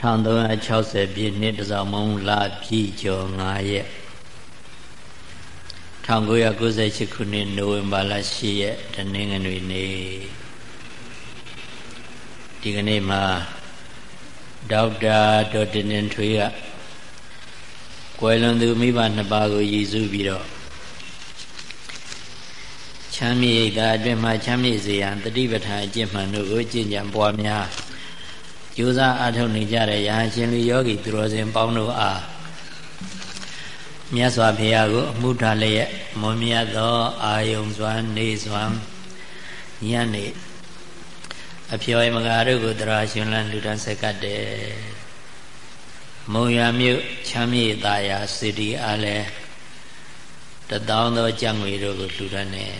1360ပြည့်နှစ်တစောင်းမုံလပြည့်ကျော်9ရက်1998ခုနှစ်နိုဝင်ဘာလ10ရက်တနင်္ဂနွေနေ့ဒီကနေ့မှာဒေါက်တာဒေါ်တင်တင်ထွေးကကွယ်လွန်သူမိဘနှစ်ပါးကိုရည်စူးပြီးတော့ချမ်းမြေ့တာအတွင်မှာချမ်းမြေ့စေရန်တတိပဋ္ဌာန်အကျင့်မှန်တို့ကိုကျင့်ကြံပွားများ ကြိုးစားအားထုတ်နေကြတဲ့ယဟန်ရှင်လူယောဂီသူတော်စင်ပေါင်းတို့အားမြတ်စွာဘုရားကိုအမှုထားလျက်မွန်မြတ်သောအာယုံစွမ်းနေစွမ်းညနေအဖျော်မကားတို့ကိုတရာရှင်လန်းလူတန်းဆက်ကတ်တယ်မုံရမြို့ချမ်းမြေ့သာယာစီတီအားလဲတသောသောကြံ့ငွေတို့ကိုလှူဒန်းတယ်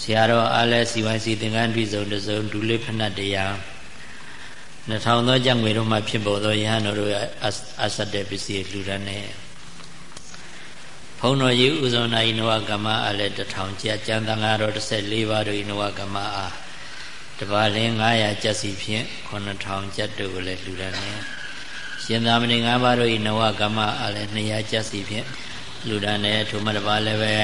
ဆရာတော်အားလဲစီဝိုင်းစီသင်္ကန်းတွေ့စုံတစုံဒူလေးဖဏတ်တရား 2000သောကြံ့ငွေတို့မှဖြစ်ပေါ်သောယဟန်တော်တို့အဆက်တဲ့ပစ္စည်းလှူဒန်းတယ်ဘုံတော်ကြီးဥဇောနာဤနဝကမ္မအားလဲ1000ကျကျန်သံဃာတော်14ပါးတို့ဤနဝကမ္မအားတပါးလင်း900ကျက်စီဖြင့်9000ကျက်တို့ကိုလည်းလှူဒန်းတယ်ရှင်သာမဏေ၅ပါးတို့ဤနဝကမ္မအားလဲ200ကျက်စီဖြင့်လှူဒန်းတယ်ထိုမှတပါးလည်းပဲ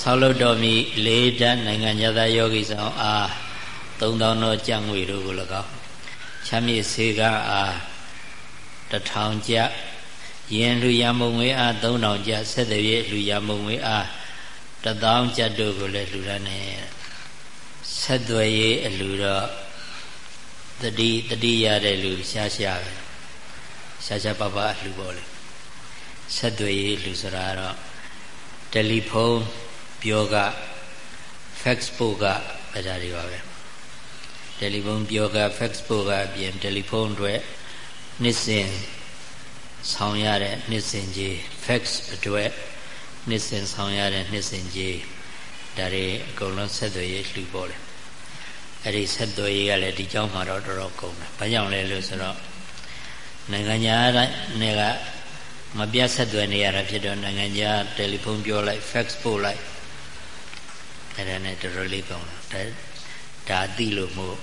ဆောက်လုပ်တော်မူလေးဓာတ်နိုင်ငံသားယောဂီဆောင်အား3000သောကြံ့ငွေတို့ကို၎င်း ချမ်းမြေစေကအားတထောင်ကျယင်လူရမုံငွေအား3000ကျဆက်တည်းလူရမုံငွေအားတထောင်ကျတို့ကိုလည်းလှူဒါန်းနေဆက်သွယ်ရေးအလူတော့တတိတတိရတဲ့လူရှားရှားပဲရှားရှားပပအလှူပေါ်လေဆက်သွယ်ရေးလူဆိုတာတော့တယ်လီဖုန်းပြောက fax ပို့ကအဲ့ဒါတွေပါပဲ တယ်လီဖုန်းပြောက fax ပို့ကအပြင်တယ်လီဖုန်းအတွက်နှစ်စဉ်ဆောင်ရတဲ့နှစ်စဉ်ကြီး fax အတွက်နှစ်စဉ်ဆောင်ရတဲ့နှစ်စဉ်ကြီးဒါတွေအကုန်လုံးဆက်သွယ်ရေးလှူပေါ်တယ်အဲ့ဒီဆက်သွယ်ရေးကလည်းဒီကြောင်းမှာတော့တော်တော်ကုန်တယ်ဘာကြောင့်လဲလို့ဆိုတော့နိုင်ငံခြားနဲ့ကမပြတ်ဆက်သွယ်နေရတာဖြစ်တော့နိုင်ငံခြားတယ်လီဖုန်းပြောလိုက် fax ပို့လိုက်အဲ့ဒါနဲ့တော်တော်လေးကောင်းတာဒါဒါသိလို့မို့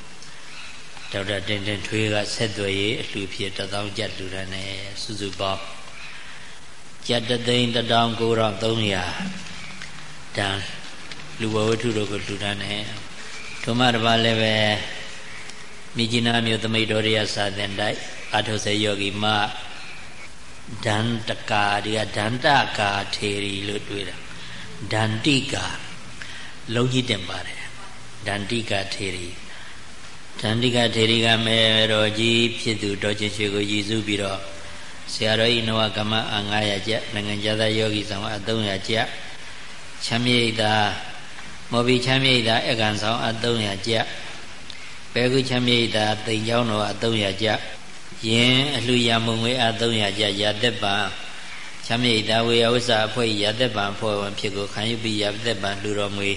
ဒေါက်တာတင်တင်ထွေးကဆက်သွယ်ရေးအလှဖြစ်တသောကြက်လူရနဲ့စုစုပေါင်းကြက်တသိန်း19300တန်လူဘဝတ္ထုတို့ကိုလူရနဲ့ထုမတပါလည်းပဲမြကြီးနားမြို့သမိတ်တော်ရစာသင်တိုက်အာထုစေယောဂီမဒန္တကာဒီကဒန္တကာထေရီလို့တွေ့တာဒန္တိကာလုံးကြီးတင်ပါတယ်ဒန္တိကာထေရီ ဒန္တိကာထေရီကမေတော်ကြီးဖြစ်သူတော်ချင်းရွှေကိုရည်စူးပြီးတော့ဆရာတော်ဤနဝကမ္မအာ900ကျပ်နိုင်ငံသားယောဂီဆောင်အ300ကျပ်ချမ်းမြေ့တာမော်ဘီချမ်းမြေ့တာအကံဆောင်အ300ကျပ်ပဲကုချမ်းမြေ့တာတိမ်ချောင်းတော်အ300ကျပ်ယင်းအလှရမုံငွေအ300ကျပ်ရသက်ပံချမ်းမြေ့တာဝေယဝိစာအဖွဲ့ရသက်ပံဖွဲ့ဝင်ဖြစ်ကိုခံယူပြီးရသက်ပံလူတော်မွေ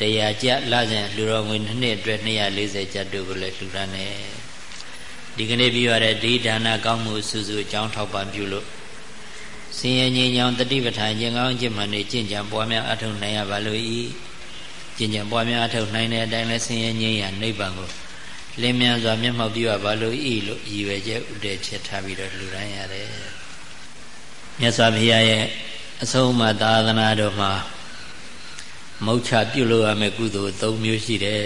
တရားကျလစဉ်လူတော်ငွေနှစ်နှစ်အတွက်240ကျပ်တို့ကိုလည်းလှူဒါန်းတယ်ဒီကနေ့ပြီးရတဲ့ဒီဒါနကောင်းမှုစုစုအကြောင်းထောက်ပံ့ပြုလို့စင်ရင်ငြိမ်ချောင်တတိပဋ္ဌာန်ကျင့်ကောင်းကျင့်မှန်နေကျင့်ကြံပွားများအထောက်နိုင်ရပါလို့ဤကျင့်ကြံပွားများအထောက်နိုင်တဲ့အတိုင်းလဲစင်ရင်ငြိမ်ရနိဗ္ဗာန်ကိုလင်းမြန်စွာမျက်မှောက်ပြုရပါလို့ဤလို့ရည်ရွယ်ချက်ဥတည်ချက်ထားပြီးတော့လှူဒါန်းရတယ်မြတ်စွာဘုရားရဲ့အဆုံးအမသာသနာတော်မှာ မုတ်ချပြုလို့ရမယ့်ကုသိုလ်၃မျိုးရှိတယ်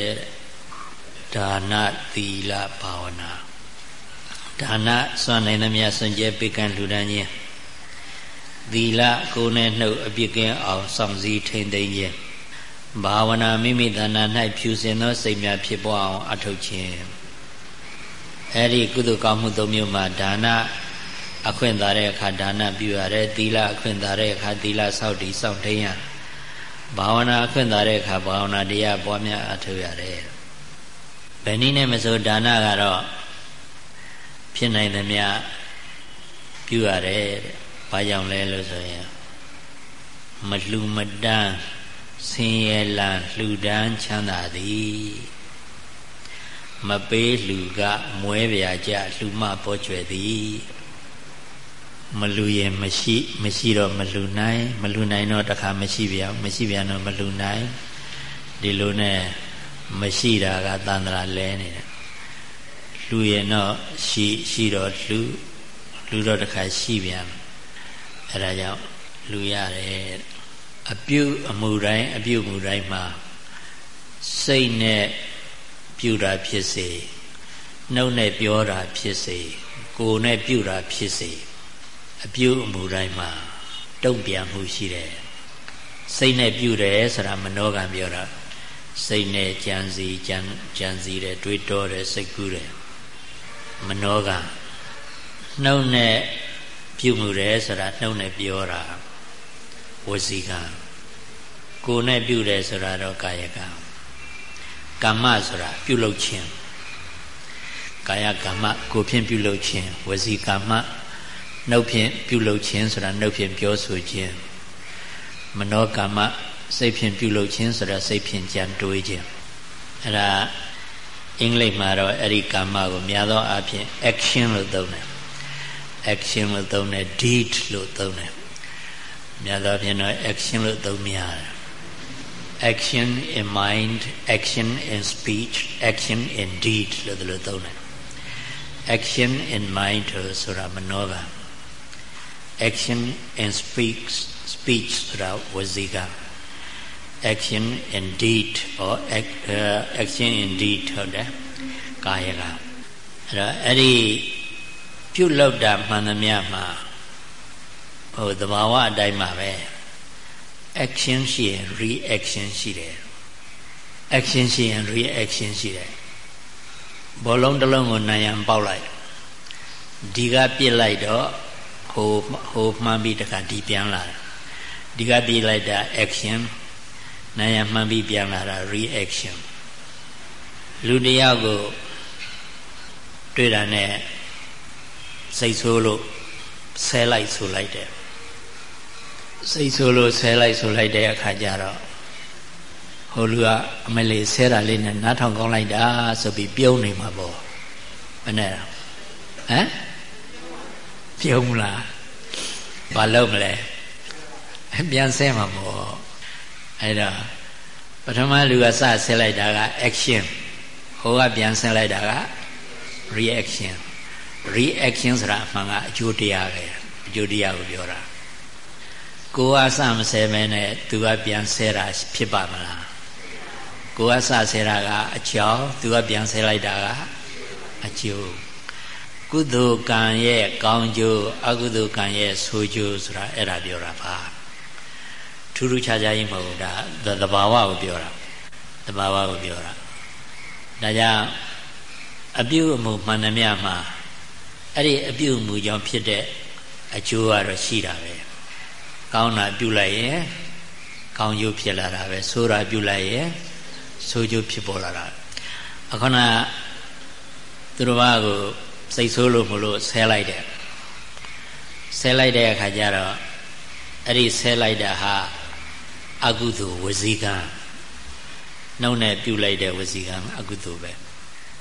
ဒါနသီလဘာဝနာဒါနစွန့်နိုင်သမျှစွန့်ကြဲပေးကမ်းလှူဒန်းခြင်းသီလကိုယ်နဲ့နှုတ်အပြစ်ကင်းအောင်စောင့်စည်းထိန်သိမ်းခြင်းဘာဝနာမိမိတဏ္ဍာ၌ဖြူစင်သောစိတ်များဖြစ်ပေါ်အောင်အထောက်ခြင်းအဲ့ဒီကုသိုလ်ကောင်းမှု၃မျိုးမှာဒါနအခွင့်သာတဲ့အခါဒါနပြုရတယ်သီလအခွင့်သာတဲ့အခါသီလစောင့်တည်စောင့်ထိန်ရတယ် ဘာဝနာအခွင့်သာတဲ့အခါဘာဝနာတရားပွားများအထောက်ရတယ်ဘယ်နည်းနဲ့မဆိုဒါနကတော့ဖြစ်နိုင်သမျှပြုရတယ်တဲ့ဘာကြောင့်လဲလို့ဆိုရင်မလှူမတန်းဆင်းရဲလံလှူဒန်းချမ်းသာသည်မပေးလှူကမွဲပြာကြလှူမပေါ်ကျွယ်သည် မလူရင်မရှိ မရှိတော့မလူနိုင် မလူနိုင်တော့တခါမရှိပြန်မရှိပြန်တော့မလူနိုင်ဒီလိုနဲ့မရှိတာကတန်ត្រာလဲနေတယ်လူလူရင်တော့ရှိရှိတော့လူလူတော့တခါရှိပြန်အဲဒါကြောင့်လူရတယ်အပြုအမှုတိုင်းအပြုအမှုတိုင်းမှာစိတ်နဲ့ပြုတာဖြစ်စေနှုတ်နဲ့ပြောတာဖြစ်စေကိုယ်နဲ့ပြုတာဖြစ်စေ အပြုအမှုတိုင်းမှာတုံ့ပြန်မှုရှိတယ်စိတ်နဲ့ပြုတယ်ဆိုတာမနောကံပြောတာစိတ်နဲ့ကြံစီကြံကြံစီတယ်တွေးတောတယ်စိတ်ကူးတယ်မနောကနှုတ်နဲ့ပြုမှုတယ်ဆိုတာနှုတ်နဲ့ပြောတာဝစီကံကိုယ်နဲ့ပြုတယ်ဆိုတာတော့ကာယကံကမ္မဆိုတာပြုလုပ်ခြင်းကာယကမ္မကိုဖြင့်ပြုလုပ်ခြင်းဝစီကမ္မ နှုတ်ဖြင့်ပြုလုပ်ခြင်းဆိုတာနှုတ်ဖြင့်ပြောဆိုခြင်းမနောကမ္မစိတ်ဖြင့်ပြုလုပ်ခြင်းဆိုတာစိတ်ဖြင့်ကြံတွေးခြင်းအဲ့ဒါအင်္ဂလိပ်မှာတော့အဲ့ဒီကမ္မကိုများသောအားဖြင့် action လို့သုံးတယ် action လို့သုံးတယ် deed လို့သုံးတယ်များသောအားဖြင့်တော့ action လို့သုံးများတယ် action in mind action in speech action in deed လို့ဒီလိုသုံးတယ် action in mind ဆိုတာမနောက action in speaks speech ဆိုတာဝစီက action in deed or action in deed ဟုတ်တယ်ကာယကအဲ့တော့အဲ့ဒီပြုလုပ်တာမှန်သမျှမှာဟိုသဘာဝအတိုင်းမှာပဲ action ရှိရင် reaction ရှိတယ် action ရှိရင် reaction ရှိတယ်ဘောလုံးတစ်လုံးကိုနိုင်ရန်ပေါက်လိုက်ဒီကပြစ်လိုက်တော့ ဟိုဟိုမှန်ပြီးတခါဒီပြန်လာတယ်ဒီကပြစ်လိုက်တာ action နိုင်ရမှန်ပြီးပြန်လာတာ reaction လူတယောက်ကိုတွေ့တာနဲ့စိတ်ဆိုးလို့ဆဲလိုက်ဆိုလိုက်တယ်စိတ်ဆိုးလို့ဆဲလိုက်ဆိုလိုက်တဲ့အခါကျတော့ဟိုလူကအမလေးဆဲတာလေးနဲ့နားထောင်ကောင်းလိုက်တာဆိုပြီးပြုံးနေမှာပေါ့ဘယ်နဲ့ဟမ် ပြုံးလားဘာလုပ်မလဲပြန်ဆဲမှာပေါ့အဲ့တော့ပထမလူကစဆဲလိုက်တာက action ဟိုကပြန်ဆဲလိုက်တာက reaction reaction ဆိုတာအမှန်ကအကျိုးတရားပဲအကျိုးတရားကိုပြောတာကိုကစမဆဲမဲနဲ့သူကပြန်ဆဲတာဖြစ်ပါမလားကိုကစဆဲတာကအကြောင်းသူကပြန်ဆဲလိုက်တာကအကျိုး ကုသိုလ်ကံရဲ့ကောင်းကျိုးအကုသိုလ်ကံရဲ့ဆိုးကျိုးဆိုတာအဲ့ဒါပြောတာပါထူးထူးခြားခြားကြီးမဟုတ်ဘူးဒါသဘာဝကိုပြောတာသဘာဝကိုပြောတာဒါကြောင့်အပြုအမူမှန်သမျှမှာအဲ့ဒီအပြုအမူကြောင့်ဖြစ်တဲ့အကျိုးကတော့ရှိတာပဲကောင်းတာပြုလိုက်ရင်ကောင်းကျိုးဖြစ်လာတာပဲဆိုးတာပြုလိုက်ရင်ဆိုးကျိုးဖြစ်ပေါ်လာတာအခုနသူတော်ဘာကို စိတ်ဆိုးလို့မလို့ဆဲလိုက်တယ်ဆဲလိုက်တဲ့အခါကျတော့အဲ့ဒီဆဲလိုက်တာဟာအကုသိုလ်ဝစီကံနှုတ်နဲ့ပြုတ်လိုက်တဲ့ဝစီကံအကုသိုလ်ပဲ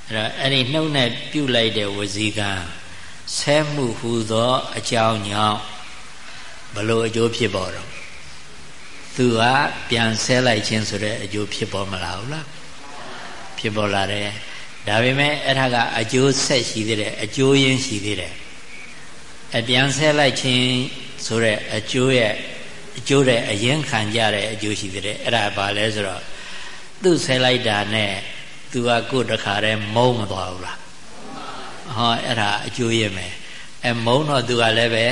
အဲ့တော့အဲ့ဒီနှုတ်နဲ့ပြုတ်လိုက်တဲ့ဝစီကံဆဲမှုဟူသောအကြောင်းကြောင့်ဘလို့အကျိုးဖြစ်ပေါ်တော့သူကပြန်ဆဲလိုက်ခြင်းဆိုတဲ့အကျိုးဖြစ်ပေါ်မလာဘူးလားဖြစ်ပေါ်လာတယ် ဒါပေမဲ့အဲ့ဒါကအကျိုးဆက်ရှိသေးတယ်အကျိုးရင်းရှိသေးတယ်အပြန်ဆဲလိုက်ခြင်းဆိုတဲ့အကျိုးရဲ့အကျိုးတဲ့အရင်ခံကြတဲ့အကျိုးရှိသေးတယ်အဲ့ဒါဘာလဲဆိုတော့သူ့ဆဲလိုက်တာနဲ့သူကကိုယ်တခါတည်းမုန်းမသွားဘူးလားဟောအဲ့ဒါအကျိုးရမယ်အဲမုန်းတော့သူကလည်းပဲ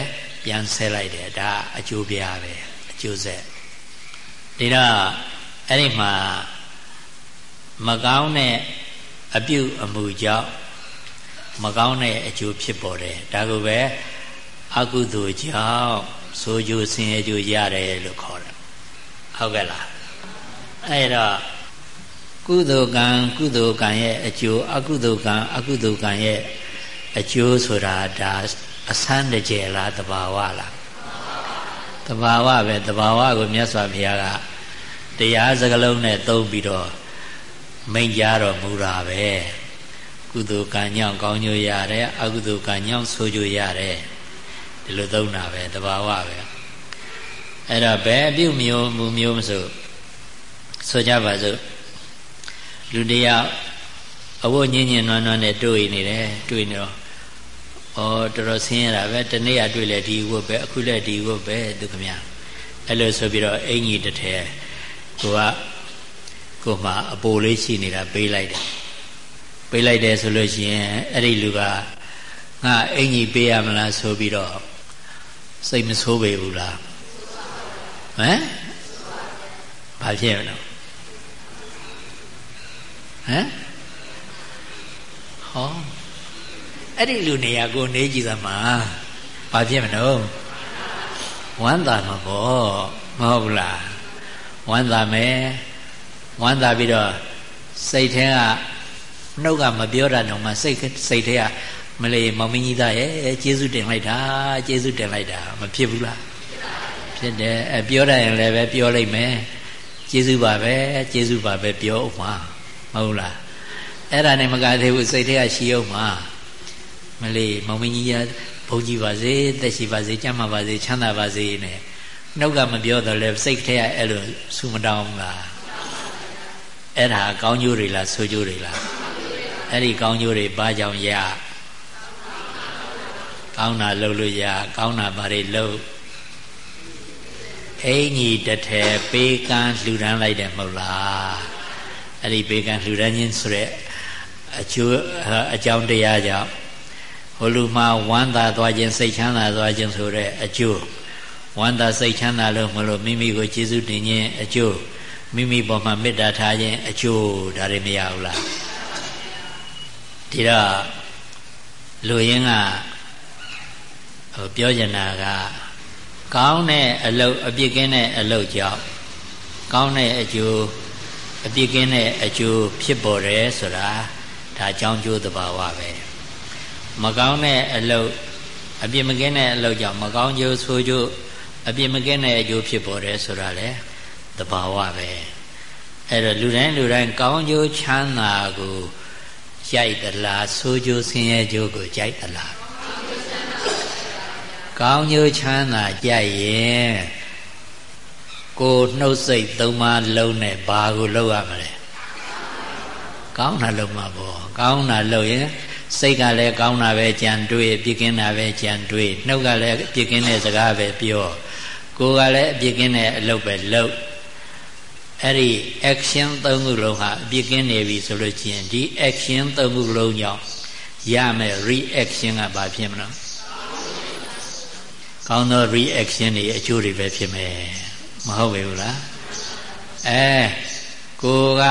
ပြန်ဆဲလိုက်တယ်ဒါအကျိုးပြားပဲအကျိုးဆက်ဒီတော့အဲ့ဒီမှာမကောင်းတဲ့ အပြုအမူကြောင့်မကောင်းတဲ့အကျိုးဖြစ်ပေါ်တယ်ဒါကိုပဲအကုသိုလ်ကြောင့်ဆိုကြဆင်းရဲကြရတယ်လို့ခေါ်တယ်ဟုတ်ကဲ့လားအဲ့တော့ကုသိုလ်ကံကုသိုလ်ကံရဲ့အကျိုးအကုသိုလ်ကံအကုသိုလ်ကံရဲ့အကျိုးဆိုတာဒါအဆန်းတကြယ်လားတဘာဝလားတဘာဝပဲတဘာဝကိုမြတ်စွာဘုရားကတရားစကလုံးနဲ့သုံးပြီးတော့ မိန့်ကြားတော်မူတာပဲကုသိုလ်ကံညောင်းကောင်းကျိုးရတယ်အကုသိုလ်ကံညောင်းဆိုးကျိုးရတယ်ဒီလိုသုံးတာပဲတဘာဝပဲအဲ့တော့ဘယ်အပြုမျိုးမူမျိုးမဆိုဆိုကြပါစို့လူတယောက်အဝတ်ညင်ညင်နွမ်းနွမ်းနဲ့တွေ့နေတယ်တွေ့နေတော့ဩတော်တော်ဆင်းရဲတာပဲတနေ့ကတွေ့လဲဒီဝတ်ပဲအခုလဲဒီဝတ်ပဲသူခမညာအဲ့လိုဆိုပြီးတော့အင်ကြီးတစ်ထည်ကိုက ကိုမှအပိုလေးရှိနေတာပေးလိုက်တယ်ပေးလိုက်တယ်ဆိုလို့ရှိရင်အဲ့ဒီလူကငါအင်ကြီးပေးရမလားဆိုပြီးတော့စိတ်မဆိုးပေဘူးလားဟမ်ဘာဖြစ်မလို့ဟမ်ဟောအဲ့ဒီလူနေရာကိုနေကြည့်သမှာဘာဖြစ်မလို့ဝမ်းသာမှာပေါ့မဟုတ်ဘူးလားဝမ်းသာမယ် ဝမ်းသာပြီးတော့စိတ်ထဲကနှုတ်ကမပြောတာတော့မှစိတ်စိတ်ထဲကမလေးမောင်မင်းကြီးသားရဲ့ကျေးဇူးတင်လိုက်တာကျေးဇူးတင်လိုက်တာမဖြစ်ဘူးလားဖြစ်တယ်အပြောတတ်ရင်လည်းပဲပြောလိုက်မယ်ကျေးဇူးပါပဲကျေးဇူးပါပဲပြောဥမှာမဟုတ်လားအဲ့ဒါနဲ့မကသေးဘူးစိတ်ထဲကရှိအောင်မှာမလေးမောင်မင်းကြီးကဘုန်းကြီးပါစေတက်ရှိပါစေကျမ်းမာပါစေချမ်းသာပါစေနဲ့နှုတ်ကမပြောတော့လဲစိတ်ထဲကအဲ့လိုဆူမတောင်းလား အဲ့ဒါကောင်းကျိုးတွေလားဆိုးကျိုးတွေလားအဲ့ဒီကောင်းကျိုးတွေဘာကြောင့်ရကောင်းတာလုပ်လို့ရကောင်းတာဘာတွေလုပ်အင်ကြီးတထဲပေးကမ်းလှူဒန်းလိုက်တယ်မဟုတ်လားအဲ့ဒီပေးကမ်းလှူဒန်းခြင်းဆိုတဲ့အကျိုးအကြောင်းတရားကြောင့်ဟိုလူမှာဝမ်းသာသွားခြင်းစိတ်ချမ်းသာသွားခြင်းဆိုတဲ့အကျိုးဝမ်းသာစိတ်ချမ်းသာလို့မလို့မိမိကိုကျေးဇူးတင်ခြင်းအကျိုး မိမိပေါ်မှာမေတ္တာထားခြင်းအကျိုးဒါတွေမရဘူးလားဒီတော့လူရင်းကဟိုပြောချင်တာကကောင်းတဲ့အလုပ်အပြစ်ကင်းတဲ့အလုပ်ကြောင့်ကောင်းတဲ့အကျိုးအပြစ်ကင်းတဲ့အကျိုးဖြစ်ပေါ်တယ်ဆိုတာဒါအကြောင်းကျိုးသဘာဝပဲမကောင်းတဲ့အလုပ်အပြစ်မကင်းတဲ့အလုပ်ကြောင့်မကောင်းကျိုးဆိုးကျိုးအပြစ်မကင်းတဲ့အကျိုးဖြစ်ပေါ်တယ်ဆိုတာလေ သဘာဝပဲအဲ့တော့လူတိုင်းလူတိုင်းကောင်းကျိုးချမ်းသာကိုကြိုက်သလားဆိုးကျိုးဆင်းရဲကျိုးကိုကြိုက်သလားကောင်းကျိုးချမ်းသာကြိုက်ရင်ကိုနှုတ်စိတ်သုံးပါးလုံးနဲ့ဘာကိုလုပ်ရမလဲကောင်းတာလုပ်မှာပေါ့ကောင်းတာလုပ်ရင်စိတ်ကလည်းကောင်းတာပဲကြံတွေးပြစ်ကင်းတာပဲကြံတွေးနှုတ်ကလည်းပြစ်ကင်းတဲ့စကားပဲပြောကိုယ်ကလည်းအပြစ်ကင်းတဲ့အလုပ်ပဲလုပ် အဲ့ဒီ action သုံးခုလုံးဟာအပြစ်ကင်းနေပြီဆိုလို့ချင်းဒီ action သုံးခုလုံးကြောင့်ရမယ် reaction ကဘာဖြစ်မလဲကောင်းသော reaction တွေအကျိုးတွေပဲဖြစ်မယ်မဟုတ်ပေဘူးလားအဲကိုက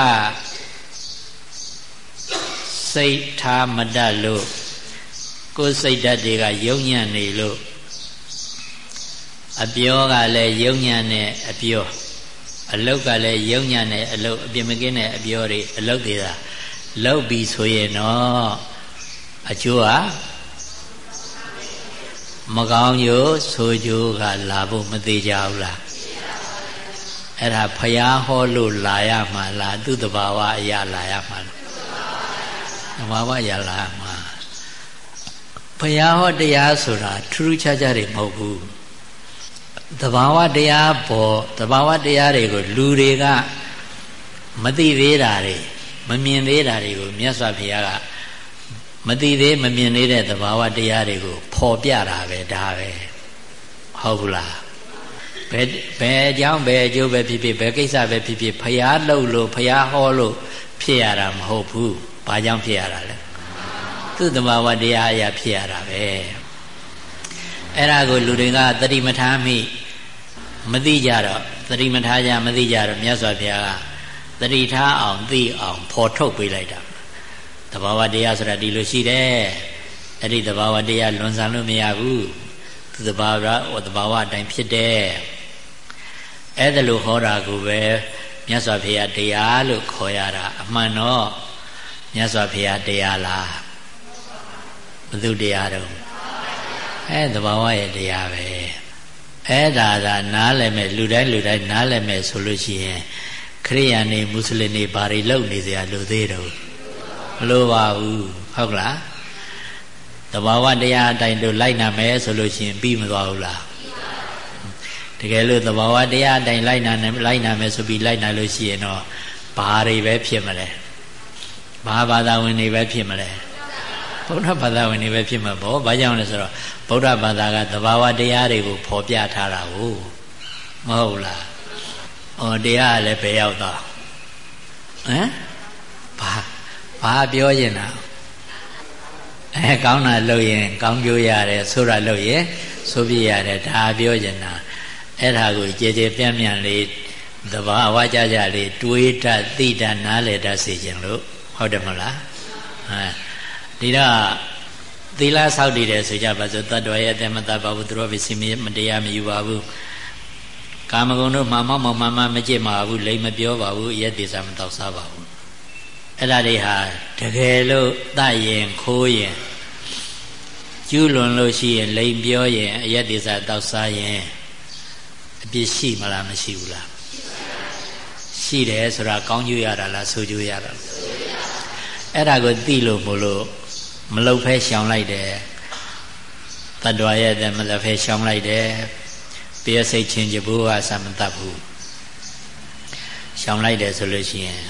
စိတ်ထားမတတ်လို့ကိုယ်စိတ်ဓာတ်တွေကယုံညံ့နေလို့အပြောကလည်းယုံညံ့နေအပြော အလုတ်ကလည်းယုံညံ့နေအလုတ်အပြစ်မကင်းတဲ့အပြောတွေအလုတ်တွေသာလောက်ပြီဆိုရင်တော့အကျိုးဟာမကောင်းကျိုးဆိုကျိုးကလာဖို့မသေးကြဘူးလားအဲ့ဒါဖျားဟောလို့လာရမှာလားသူ့တဘာဝအရာလာရမှာလားတဘာဝအရာလာမှာဖျားဟောတရားဆိုတာထူးထူးခြားခြားတွေမဟုတ်ဘူး တဘာဝတရားပေါ်တဘာဝတရားတွေကိုလူတွေကမသိသေးတာတွေမမြင်သေးတာတွေကိုမြတ်စွာဘုရားကမသိသေးမမြင်သေးတဲ့သဘာဝတရားတွေကိုဖော်ပြတာပဲဒါပဲဟုတ်ဘူးလားဘယ်ဘယ်အကြောင်းဘယ်အကျိုးပဲဖြစ်ဖြစ်ဘယ်ကိစ္စပဲဖြစ်ဖြစ်ဖျားလှုပ်လို့ဖျားဟောလို့ဖြစ်ရတာမဟုတ်ဘူးဘာကြောင့်ဖြစ်ရတာလဲသူ့သဘာဝတရားအရာဖြစ်ရတာပဲ အဲ့ဒါကိုလူတွေကသတိမထားမိမသိကြတော့သတိမထားကြမသိကြတော့မြတ်စွာဘုရားကသတိထားအောင်သိအောင်ဖော်ထုတ်ပေးလိုက်တာသဘာဝတရားဆိုတာဒီလိုရှိတယ်အဲ့ဒီသဘာဝတရားလွန်ဆန်လို့မရဘူးသူသဘာဝသဘာဝအတိုင်းဖြစ်တယ်အဲ့ဒါလိုဟောတာကိုပဲမြတ်စွာဘုရားတရားလို့ခေါ်ရတာအမှန်တော့မြတ်စွာဘုရားတရားလားဘု து တရားတော့ အဲသဘာဝရဲ့တရားပဲအဲ့ဒါကနားလည်မဲ့လူတိုင်းလူတိုင်းနားလည်မဲ့ဆိုလို့ရှိရင်ခရိယာနေမွတ်စလင်တွေဘာတွေလုပ်နေစရာလိုသေးတော့မလိုပါဘူးဟုတ်လားတဘာဝတရားအတိုင်းတို့လိုက်နာမယ်ဆိုလို့ရှိရင်ပြီးမသွားဘူးလားတကယ်လို့တဘာဝတရားအတိုင်းလိုက်နာလိုက်နာမယ်ဆိုပြီးလိုက်နာလို့ရှိရင်တော့ဘာတွေပဲဖြစ်မလဲဟဘာဘာသာဝင်တွေပဲဖြစ်မလဲ ဗုဒ္ဓဘာသာဝင်တွေပဲဖြစ်မှာပေါ့ဘာကြောင့်လဲဆိုတော့ဗုဒ္ဓဘာသာကသဘာဝတရားတွေကိုဖော်ပြထားတာကိုမဟုတ်လားဩတရားကလည်းဘယ်ရောက်သွားဟမ်ဘာဘာပြောရင်လားအဲကောင်းတာလုပ်ရင် ကောင်းကျိုးရတယ်ဆိုရလုပ်ရင်ဆိုပြရတယ်ဒါပြောရင်တာအဲ့ဒါကိုကြည်ကြည်ပြန့်ပြန့်လေးသဘာဝကြကြလေးတွေးတတ်သိတတ်နားလည်တတ်စေခြင်းလို့ဟုတ်တယ်မဟုတ်လားအဲ ဒီတော့သီလဆောက်တည်တယ်ဆိုကြပါစို့တတ္တဝရဲ့အတ္တမတတ်ပါဘူးသူတို့ပဲစီမတရားမယူပါဘူးကာမဂုဏ်တို့မှမောက်မောက်မှန်မှန်မကြည့်ပါဘူးလိမ်မပြောပါဘူးရက်သေးစားမတော့စားပါဘူးအဲ့ဒါတွေဟာတကယ်လို့တတ်ရင်ခိုးရင်ကျူးလွန်လို့ရှိရင်လိမ်ပြောရင်အရက်သေးစားတော့စားရင်အပြစ်ရှိမလားမရှိဘူးလားရှိတယ်ဆိုတာကောင်းကျိုးရတာလားဆိုးကျိုးရတာအဲ့ဒါကိုသိလို့မလို့ မလုတ်ဖဲရှောင်လိုက်တယ်တတ္တဝရဲ့တဲ့မလုတ်ဖဲရှောင်လိုက်တယ်ပြည့်စိတ်ချင်းကြဘိုးကသမတတ်ဘူးရှောင်လိုက်တယ်ဆိုလို့ရှိရင်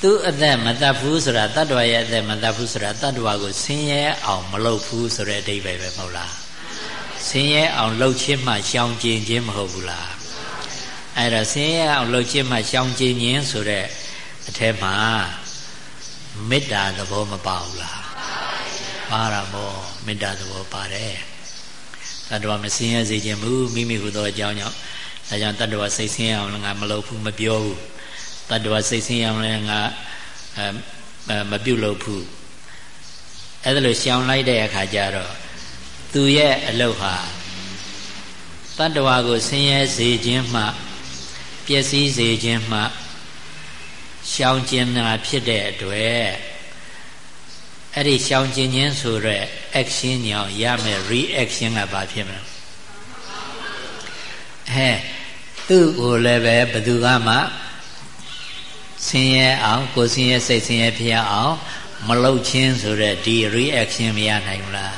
သူအသက်မတတ်ဘူးဆိုတာတတ္တဝရဲ့အသက်မတတ်ဘူးဆိုတာတတ္တဝကိုဆင်းရဲအောင်မလုပ်ဘူးဆိုတဲ့အဓိပ္ပာယ်ပဲမဟုတ်လားဆင်းရဲအောင်လှုပ်ခြင်းမှရှောင်ကျင်ခြင်းမဟုတ်ဘူးလားအဲ့ဒါဆင်းရဲအောင်လှုပ်ခြင်းမှရှောင်ကျင်ခြင်းဆိုတဲ့အထက်မှာ မေတ္တာသဘောမပါဘူးလားပါတာမို့မေတ္တာသဘောပါတယ်တတ္တဝမဆင်းရဲစေခြင်းဘူးမိမိဟူသောအကြောင်းကြောင့်ဒါကြောင့်တတ္တဝစိတ်ဆင်းရဲအောင်ငါမလုပ်ဘူးမပြောဘူးတတ္တဝစိတ်ဆင်းရဲအောင်လည်းငါအဲမပြုတ်လို့ဘူးအဲ့ဒါလို့ရှောင်လိုက်တဲ့အခါကျတော့သူရဲ့အလုပ်ဟာတတ္တဝကိုဆင်းရဲစေခြင်းမှပျက်စီးစေခြင်းမှ ရှောင်ကျင်တာဖြစ်တဲ့အတွက်အဲ့ဒီရှောင်ကျင်ခြင်းဆိုတော့ action ညောင်ရမယ် reaction ကဘာဖြစ်မလဲဟဲ့သူ့ကိုလည်းပဲဘသူကမှဆင်းရဲအောင်ကိုဆင်းရဲစိတ်ဆင်းရဲဖြစ်အောင်မလှုပ်ခြင်းဆိုတဲ့ဒီ reaction မရနိုင်ဘူးလား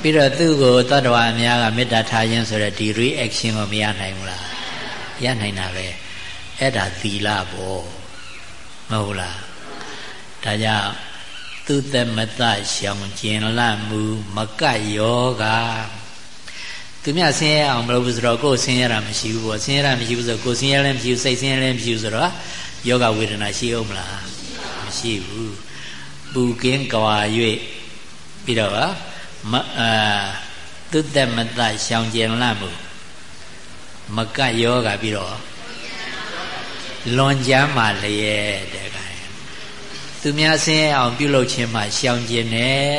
ပြီးတော့သူ့ကိုတတ္တဝအများကမေတ္တာထားခြင်းဆိုတဲ့ဒီ reaction ကိုမရနိုင်ဘူးလားရနိုင်တာပဲအဲ့ဒါသီလပေါ့ မဟုတ်လားဒါကြောင့်သူသမတရှောင်ကျင်လမှုမကတ်ယောဂသူမြဆင်းရဲအောင်မလုပ်ဘူးဆိုတော့ကိုယ်ဆင်းရဲတာမရှိဘူးပေါ့ဆင်းရဲတာမရှိဘူးဆိုကိုယ်ဆင်းရဲလည်းမရှိဘူးစိတ်ဆင်းရဲလည်းမရှိဘူးဆိုတော့ယောဂဝေဒနာရှိအောင်မလားမရှိဘူးပူကင်းကွာ၍ပြီးတော့မအာသူသမတရှောင်ကျင်လမှုမကတ်ယောဂပြီးတော့ လွန်ကြမ်းမှလျက်တဲ့ကဲသူများဆင်းရဲအောင်ပြုလုပ်ခြင်းမှရှောင်ကျင်တယ်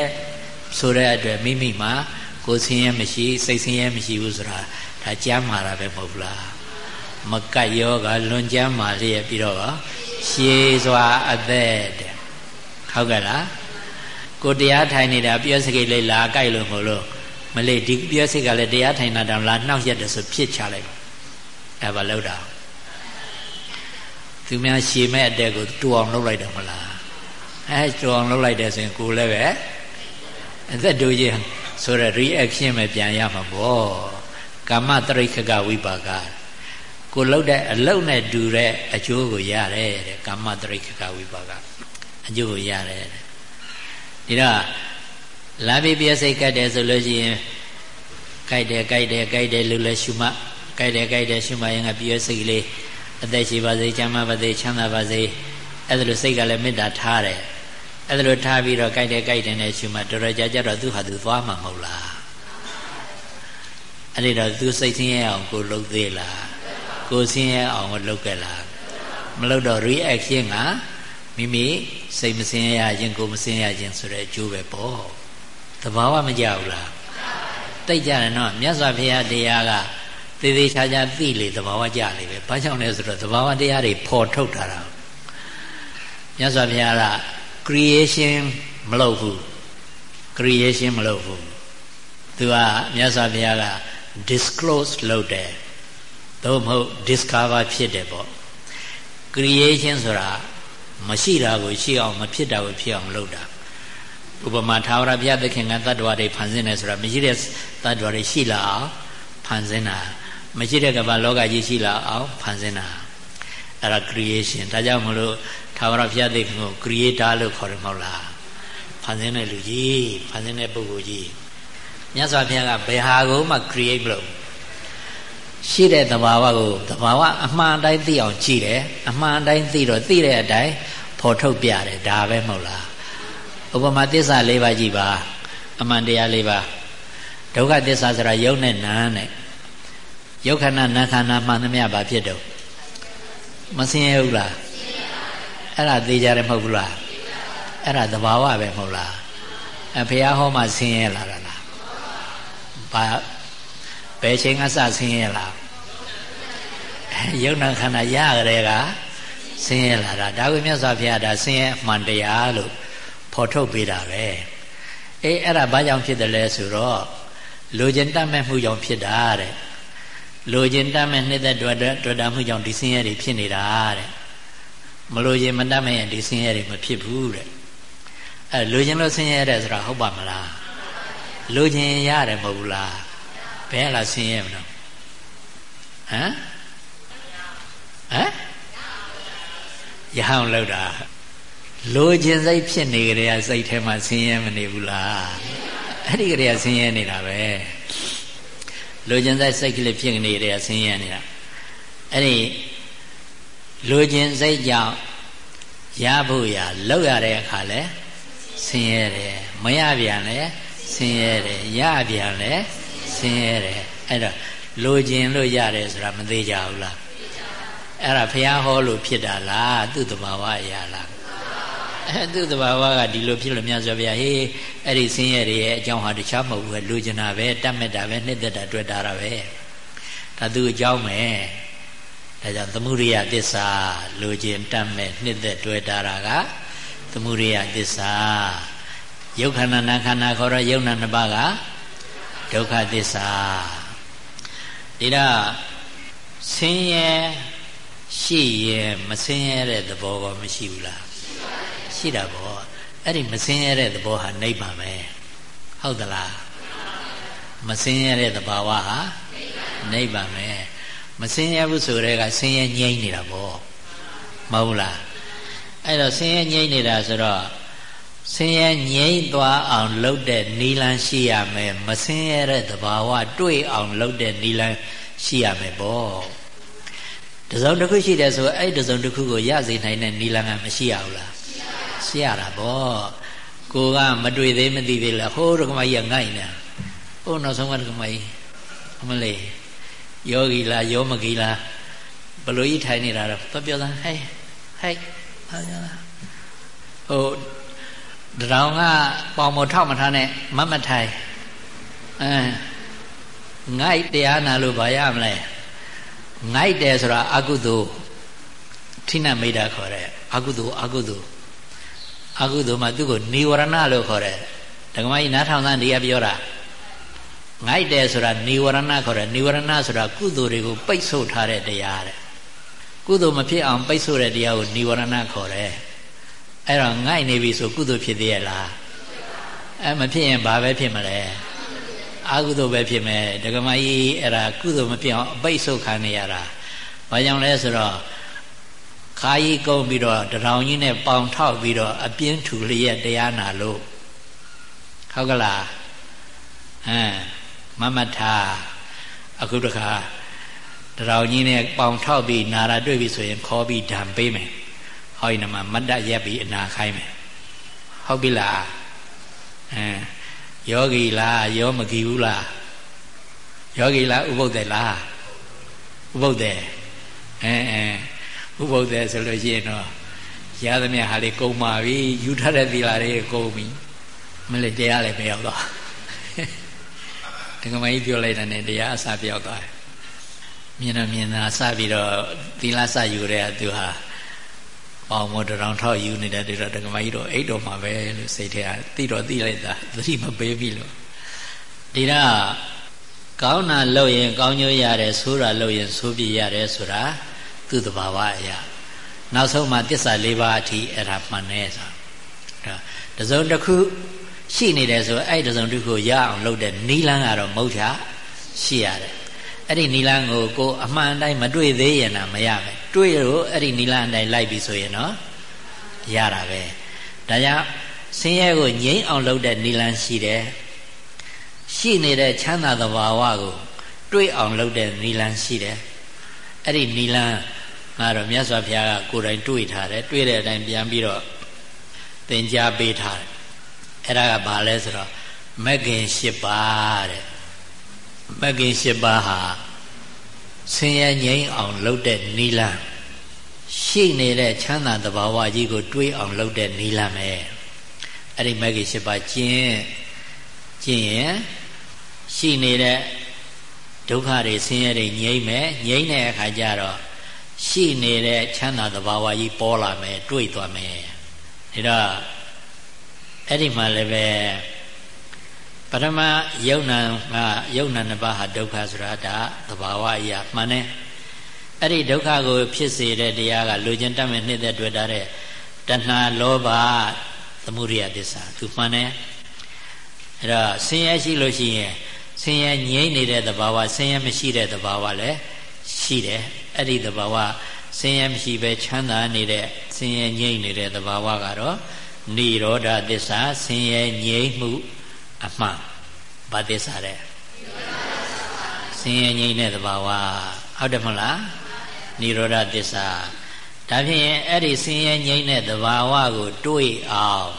ဆိုတဲ့အတွက်မိမိမှာကိုယ်ဆင်းရဲမရှိစိတ်ဆင်းရဲမရှိဘူးဆိုတာဒါကြမ်းမာတာပဲမဟုတ်ဘူးလားမကတ်ယောကလွန်ကြမ်းမာလျက်ပြီးတော့ရှည်စွာအသက်တဲ့ဟုတ်ကဲ့လားကိုတရားထိုင်နေတာပြည့်စကိတ်လေးလာကြိုက်လို့မလို့မလေးဒီပြည့်စကိတ်ကလည်းတရားထိုင်တာတောင်လာနှောက်ရက်တယ်ဆိုဖြစ်ချလိုက်အဲဘာလို့တာ သူများရှည်မဲ့အတက်ကိုတူအောင်လုပ်လိုက်တယ်မလားအဲတူအောင်လုပ်လိုက်တယ်ဆိုရင်ကိုလည်းပဲအသက်တူချင်းဆိုတော့ reaction ပဲပြန်ရမှာပေါ့ကာမတရိခကဝိပါကကိုလှုပ်တဲ့အလုတ်နဲ့တူတဲ့အကျိုးကိုရတယ်တဲ့ကာမတရိခကဝိပါကအကျိုးကိုရတယ်တဲ့ဒီတော့လာပြီးပြစိတ်ကတ်တယ်ဆိုလို့ရှိရင်ကြိုက်တယ်ကြိုက်တယ်ကြိုက်တယ်လို့လဲရှုမှတ်ကြိုက်တယ်ကြိုက်တယ်ရှုမှတ်ရင်ကပြစိတ်လေး အသက်ရှိပါစေချမ်းသာပါစေချမ်းသာပါစေအဲ့ဒါလိုစိတ်ကလည်းမေတ္တာထားတယ်အဲ့ဒါလိုထားပြီးတော့ကြိုက်တယ်ကြိုက်တယ်နဲ့ရှုမှတော်တော်ကြာကြာတော့သူဟာသူသွားမှာမဟုတ်လားအဲ့ဒီတော့သူစိတ်ဆင်းရဲအောင်ကိုလှုပ်သေးလားကိုဆင်းရဲအောင်ကိုလှုပ်ကြလားမလှုပ်တော့ reaction ကမိမိစိတ်မဆင်းရဲခြင်းကိုမဆင်းရဲခြင်းဆိုတဲ့အကျိုးပဲပေါ့သဘာဝမကြဘူးလားတိတ်ကြတယ်နော်မြတ်စွာဘုရားတရားက သေသေးချာချာသိလေသဘာဝကြလေပဲဘာကြောင့်လဲဆိုတော့သဘာဝတရားတွေဖော်ထုတ်ထားတာမြတ်စွာဘုရားက creation မလုပ်ဘူး creation မလုပ်ဘူးသူကမြတ်စွာဘုရားက disclose လုပ်တယ်သို့မဟုတ် discover ဖြစ်တယ်ပေါ့ creation ဆိုတာမရှိတာကိုရှိအောင်မဖြစ်တာကိုဖြစ်အောင်လုပ်တာဥပမာသာဝရဘုရားသခင်ကတ attva တွေဖန်ဆင်းတယ်ဆိုတာမရှိတဲ့ attva တွေရှိလာအောင်ဖန်ဆင်းတာ မရှိတဲ့ကမ္ဘာလောကကြီးရှိလာအောင်ဖန်ဆင်းတာအဲ့ဒါ creation ဒါကြောင့်မလို့ထာဝရဘုရားသိက္ခာကို creator လို့ခေါ်တယ်မဟုတ်လားဖန်ဆင်းတဲ့လူကြီးဖန်ဆင်းတဲ့ပုဂ္ဂိုလ်ကြီးမြတ်စွာဘုရားကဘယ်ဟာကိုမှ create မလုပ်ရှိတဲ့သဘာဝကိုသဘာဝအမှန်တိုင်းသိအောင်ကြည့်တယ်အမှန်တိုင်းသိတော့သိတဲ့အတိုင်းဖော်ထုတ်ပြတယ်ဒါပဲမဟုတ်လားဥပမာသစ္စာ၄ပါးကြည့်ပါ အမှန်တရား၄ပါးဒုက္ခသစ္စာဆိုတာယုံနဲ့နာနဲ့ ယုတ်ခန္ဓာနာခန္ဓာမှန်သမျှဘာဖြစ်တော့မစင်ရဘူးလားအဲ့ဒါသိကြတယ်မဟုတ်ဘူးလားအဲ့ဒါသဘာဝပဲမဟုတ်လားအဖေဟောမှဆင်းရဲလာတာလားဘာဘယ်ချိန်ကစဆင်းရဲလာယုံနာခန္ဓာရကြတဲ့ကဆင်းရဲလာတာဒါကိုမြတ်စွာဘုရားဒါဆင်းရဲမှန်တရားလို့ဖော်ထုတ်ပေးတာပဲအေးအဲ့ဒါဘာကြောင့်ဖြစ်တယ်လဲဆိုတော့လူကျင်တတ်မဲ့မှုကြောင့်ဖြစ်တာတဲ့ လူကျင်တတ်မဲ့နှစ်သက်တွေ့တွေ့တာမှုကြောင့်ဒီဆင်းရဲတွေဖြစ်နေတာတဲ့မလူကျင်မတတ်မဲ့ရင်ဒီဆင်းရဲတွေမဖြစ်ဘူးတဲ့အဲလူကျင်လို့ဆင်းရဲတဲ့ဆိုတာဟုတ်ပါမလားလူကျင်ရတယ်မဟုတ်ဘူးလားဘယ်လားဆင်းရဲမလို့ဟမ်ဟမ်ရအောင်လောက်တာလိုချင်စိတ်ဖြစ်နေကြတဲ့စိတ်ထဲမှာဆင်းရဲမနေဘူးလားအဲ့ဒီကလေးကဆင်းရဲနေတာပဲ လိုချင်စိတ်စိတ်ကလေးဖြစ်နေတဲ့ဆင်းရဲနေတာအဲ့ဒီလိုချင်စိတ်ကြောင့်ရဖို့ရလောက်ရတဲ့အခါလဲဆင်းရဲတယ်မရပြန်လဲဆင်းရဲတယ်ရပြန်လဲဆင်းရဲတယ်အဲ့တော့လိုချင်လို့ရတယ်ဆိုတာမသေးကြဘူးလားအဲ့ဒါဘုရားဟောလို့ဖြစ်တာလားသူ့တဘာဝအရာလား အဲသူ့တဘာဝကဒီလိုဖြစ်လို့မြတ်စွာဘုရားဟေးအဲ့ဒီဆင်းရဲတွေရဲ့အကြောင်းဟာတခြားမဟုတ်ဘူးပဲလူကျင်တာပဲတတ်မဲ့တာပဲနှစ်သက်တာတွေ့တာပဲဒါသူအကြောင်းပဲဒါကြောင့်သမှုရိယသစ္စာလူကျင်တတ်မဲ့နှစ်သက်တွေ့တာကသမှုရိယသစ္စာယုတ်ခန္ဓာနာခန္ဓာခေါ်တော့ယုတ်နာနှစ်ပါးကဒုက္ခသစ္စာဒီတော့ဆင်းရဲရှိရင်မဆင်းရဲတဲ့သဘောကမရှိဘူးလား ရှိတာပေါ့အဲ့ဒီမဆင်းရဲတဲ့သဘောဟာနိဗ္ဗာန်ပဲဟုတ်သလားမဆင်းရဲတဲ့သဘာဝဟာနိဗ္ဗာန်ပဲမဆင်းရဲဘူးဆိုတဲ့ကဆင်းရဲငြိမ့်နေတာပေါ့မဟုတ်လားအဲ့တော့ဆင်းရဲငြိမ့်နေတာဆိုတော့ဆင်းရဲငြိမ့်သွားအောင်လုပ်တဲ့နီလန်းရှိရမယ်မဆင်းရဲတဲ့သဘာဝတွေ့အောင်လုပ်တဲ့နီလန်းရှိရမယ်ပေါ့တစုံတစ်ခုရှိတယ်ဆိုအဲ့တစုံတစ်ခုကိုရစေနိုင်တဲ့နီလန်းကမရှိရဘူးလား ရှိရတာပေါ့ကိုကမတွေ့သေးမသိသေးလားဟိုးဒကမကြီးကငိုက်နေဟိုးနောက်ဆုံးကဒကမကြီးအမလေးယောဂီလားယောမဂီလားဘလို့ကြီးထိုင်နေတာတော့သွားပြောသားဟဲ့ဟဲ့ဟာကြလားဟိုတရောင်ကပေါင်မထောက်မထားနဲ့မမထိုင်အဲငိုက်တရားနာလို့ဘာရမလဲငိုက်တယ်ဆိုတာအကုသိုလ်ထိနမိတ်တာခေါ်တယ်အကုသိုလ်အကုသိုလ် အကုသိုလ်မှာသူ့ကိုနိဝရဏလို့ခေါ်တယ်ဓမ္မကြီးနားထောင်သားနေရပြောတာငိုက်တယ်ဆိုတာနိဝရဏခေါ်တယ်နိဝရဏဆိုတာကုသိုလ်တွေကိုပိတ်ဆို့ထားတဲ့တရားတဲ့ကုသိုလ်မဖြစ်အောင်ပိတ်ဆို့တဲ့တရားကိုနိဝရဏခေါ်တယ်အဲ့တော့ငိုက်နေပြီဆိုကုသိုလ်ဖြစ်သေးရဲ့လားအဲမဖြစ်ရင်ဘာပဲဖြစ်မလဲအကုသိုလ်ပဲဖြစ်မယ်ဓမ္မကြီးအဲ့ဒါကုသိုလ်မဖြစ်အောင်အပိတ်ဆို့ခံနေရတာဘာကြောင့်လဲဆိုတော့ ခါကြီးကုန်းပြီးတော့တရောင်ကြီးနဲ့ပေါင်ထောက်ပြီးတော့အပြင်းထူလျက်တရားနာလို့ဟုတ်ကလားဟမ်မမထာအခုတခါတရောင်ကြီးနဲ့ပေါင်ထောက်ပြီးနာရာတွေ့ပြီဆိုရင်ခေါ်ပြီးဓာန်ပေးမယ်ဟောဒီမှာမတ်တရက်ပြီးအနာခိုင်းမယ်ဟုတ်ပြီလားအဲယောဂီလားယောမဂီဘူးလားယောဂီလားဥပုဒ္ဒေလားဥပုဒ္ဒေအဲအဲ ဥပုဒ္ဒေဆိုလို့ရှိရင်တော့ရသမျှဟာလေးကုံပါပြီယူထားတဲ့သီလာလေးကုံပြီမလေးတရားလည်းမရောက်တော့ဒကမကြီးပြောလိုက်တဲ့တရားအစပြောက်သွားတယ်မြင်တော့မြင်တာစပြီးတော့သီလစယူတဲ့သူဟာပေါင်မတရောင်ထောက်ယူနေတဲ့တူတော့ဒကမကြီးတော့အိတ်တော်မှာပဲလို့စိတ်ထဲကသိတော့သိလိုက်တာသတိမပေးပြီလို့ဒီတော့ကောင်းတာလုပ်ရင် ကောင်းကျိုးရတယ်ဆိုးတာလုပ်ရင်ဆိုးပြရတယ်ဆိုတာ သူ့တဘာဝအရာနောက်ဆုံးမှတစ္ဆာ၄ပါးအထိအဲ့ဒါမှန်နေဆိုတော့တစုံတစ်ခုရှိနေတယ်ဆိုအဲ့တစုံတစ်ခုရအောင်လုပ်တဲ့နီလန်းကတော့မဟုတ်ချရှိရတယ်အဲ့ဒီနီလန်းကိုကိုအမှန်တိုင်းမတွေ့သေးရင်တော့မရမယ်တွေ့လို့အဲ့ဒီနီလန်းအတိုင်းလိုက်ပြီဆိုရင်တော့ရတာပဲဒါကြောင့်ဆင်းရဲကိုငြိမ်းအောင်လုပ်တဲ့နိလန်းရှိတယ်ရှိနေတဲ့ချမ်းသာသဘာဝကို တွေးအောင်လုပ်တဲ့နိလန်းရှိတယ်အဲ့ဒီနိလန်း ငါတော့မြတ်စွာဘုရားကကိုယ်တိုင်တွေးထားတယ်တွေးတဲ့အတိုင်းပြန်ပြီးတော့သင်ကြားပေးထားတယ်အဲ့ဒါကဘာလဲဆိုတော့မဂ္ဂင်၈ပါးတဲ့မဂ္ဂင်၈ပါးဟာဆင်းရဲငြိမ်းအောင်လုပ်တဲ့နိလန်းရှိနေတဲ့ချမ်းသာတဘာဝကြီးကိုတွေးအောင်လုပ်တဲ့နိလန်းပဲအဲ့ဒီမဂ္ဂင်၈ပါးကျင့်ကျင့်ရင်ရှိနေတဲ့ဒုက္ခတွေဆင်းရဲတွေငြိမ့်မယ်ငြိမ့်တဲ့အခါကျတော့ ရှိနေတဲ့ချမ်းသာသဘာဝကြီးပေါ်လာမယ်တွေ့သွားမယ်ဒါတော့အဲ့ဒီမှာလည်းပဲပထမယုံနာကယုံနာနှစ်ပါးဟာဒုက္ခဆိုတာဒါသဘာဝအရာမှန်တယ်အဲ့ဒီဒုက္ခကိုဖြစ်စေတဲ့တရားကလူကျင်တတ်မဲ့နှစ်သက်တွေ့တာတဲ့တဏှာလောဘသမုဒိယသစ္စာသူမှန်တယ်အဲ့တော့ဆင်းရဲရှိလို့ရှိရင်ဆင်းရဲငြိမ့်နေတဲ့သဘာဝဆင်းရဲမရှိတဲ့သဘာဝလည်းရှိတယ် အဲ့ဒီသဘာဝဆင်းရဲမရှိပဲချမ်းသာနေတဲ့ဆင်းရဲငြိမ့်နေတဲ့သဘာဝကတော့និရောဓသစ္စာဆင်းရဲငြိမ့်မှုအမှန်ဘာသစ္စာတဲ့ဆင်းရဲငြိမ့်တဲ့သဘာဝဟုတ်တယ်မဟုတ်လားនិရောဓသစ္စာဒါဖြင့်အဲ့ဒီဆင်းရဲငြိမ့်တဲ့သဘာဝကိုတွေးအောင်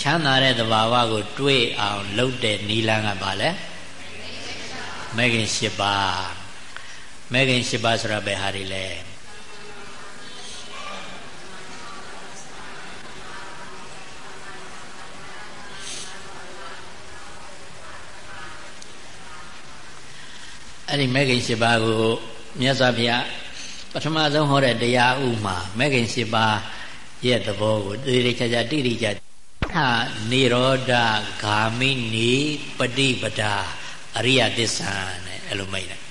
ချမ်းသာတဲ့သဘာဝကိုတွေးအောင် လုပ်တဲ့နီလန်းကဘာလဲမဂ္ဂင်၈ပါး မဂ္ဂင်၈ပါးဆိုတာဘယ်ဟာတွေလဲအဲ့ဒီမဂ္ဂင်၈ပါးကိုမြတ်စွာဘုရားပထမဆုံးဟောတဲ့တရားဥမှာမဂ္ဂင်၈ပါးရဲ့သဘောကိုတိတိကျကျတိတိကျဟာនិရောဓဂာမိနိပฏิပဒါအရိယသစ္စာနဲ့အဲ့လိုမိတ်တယ်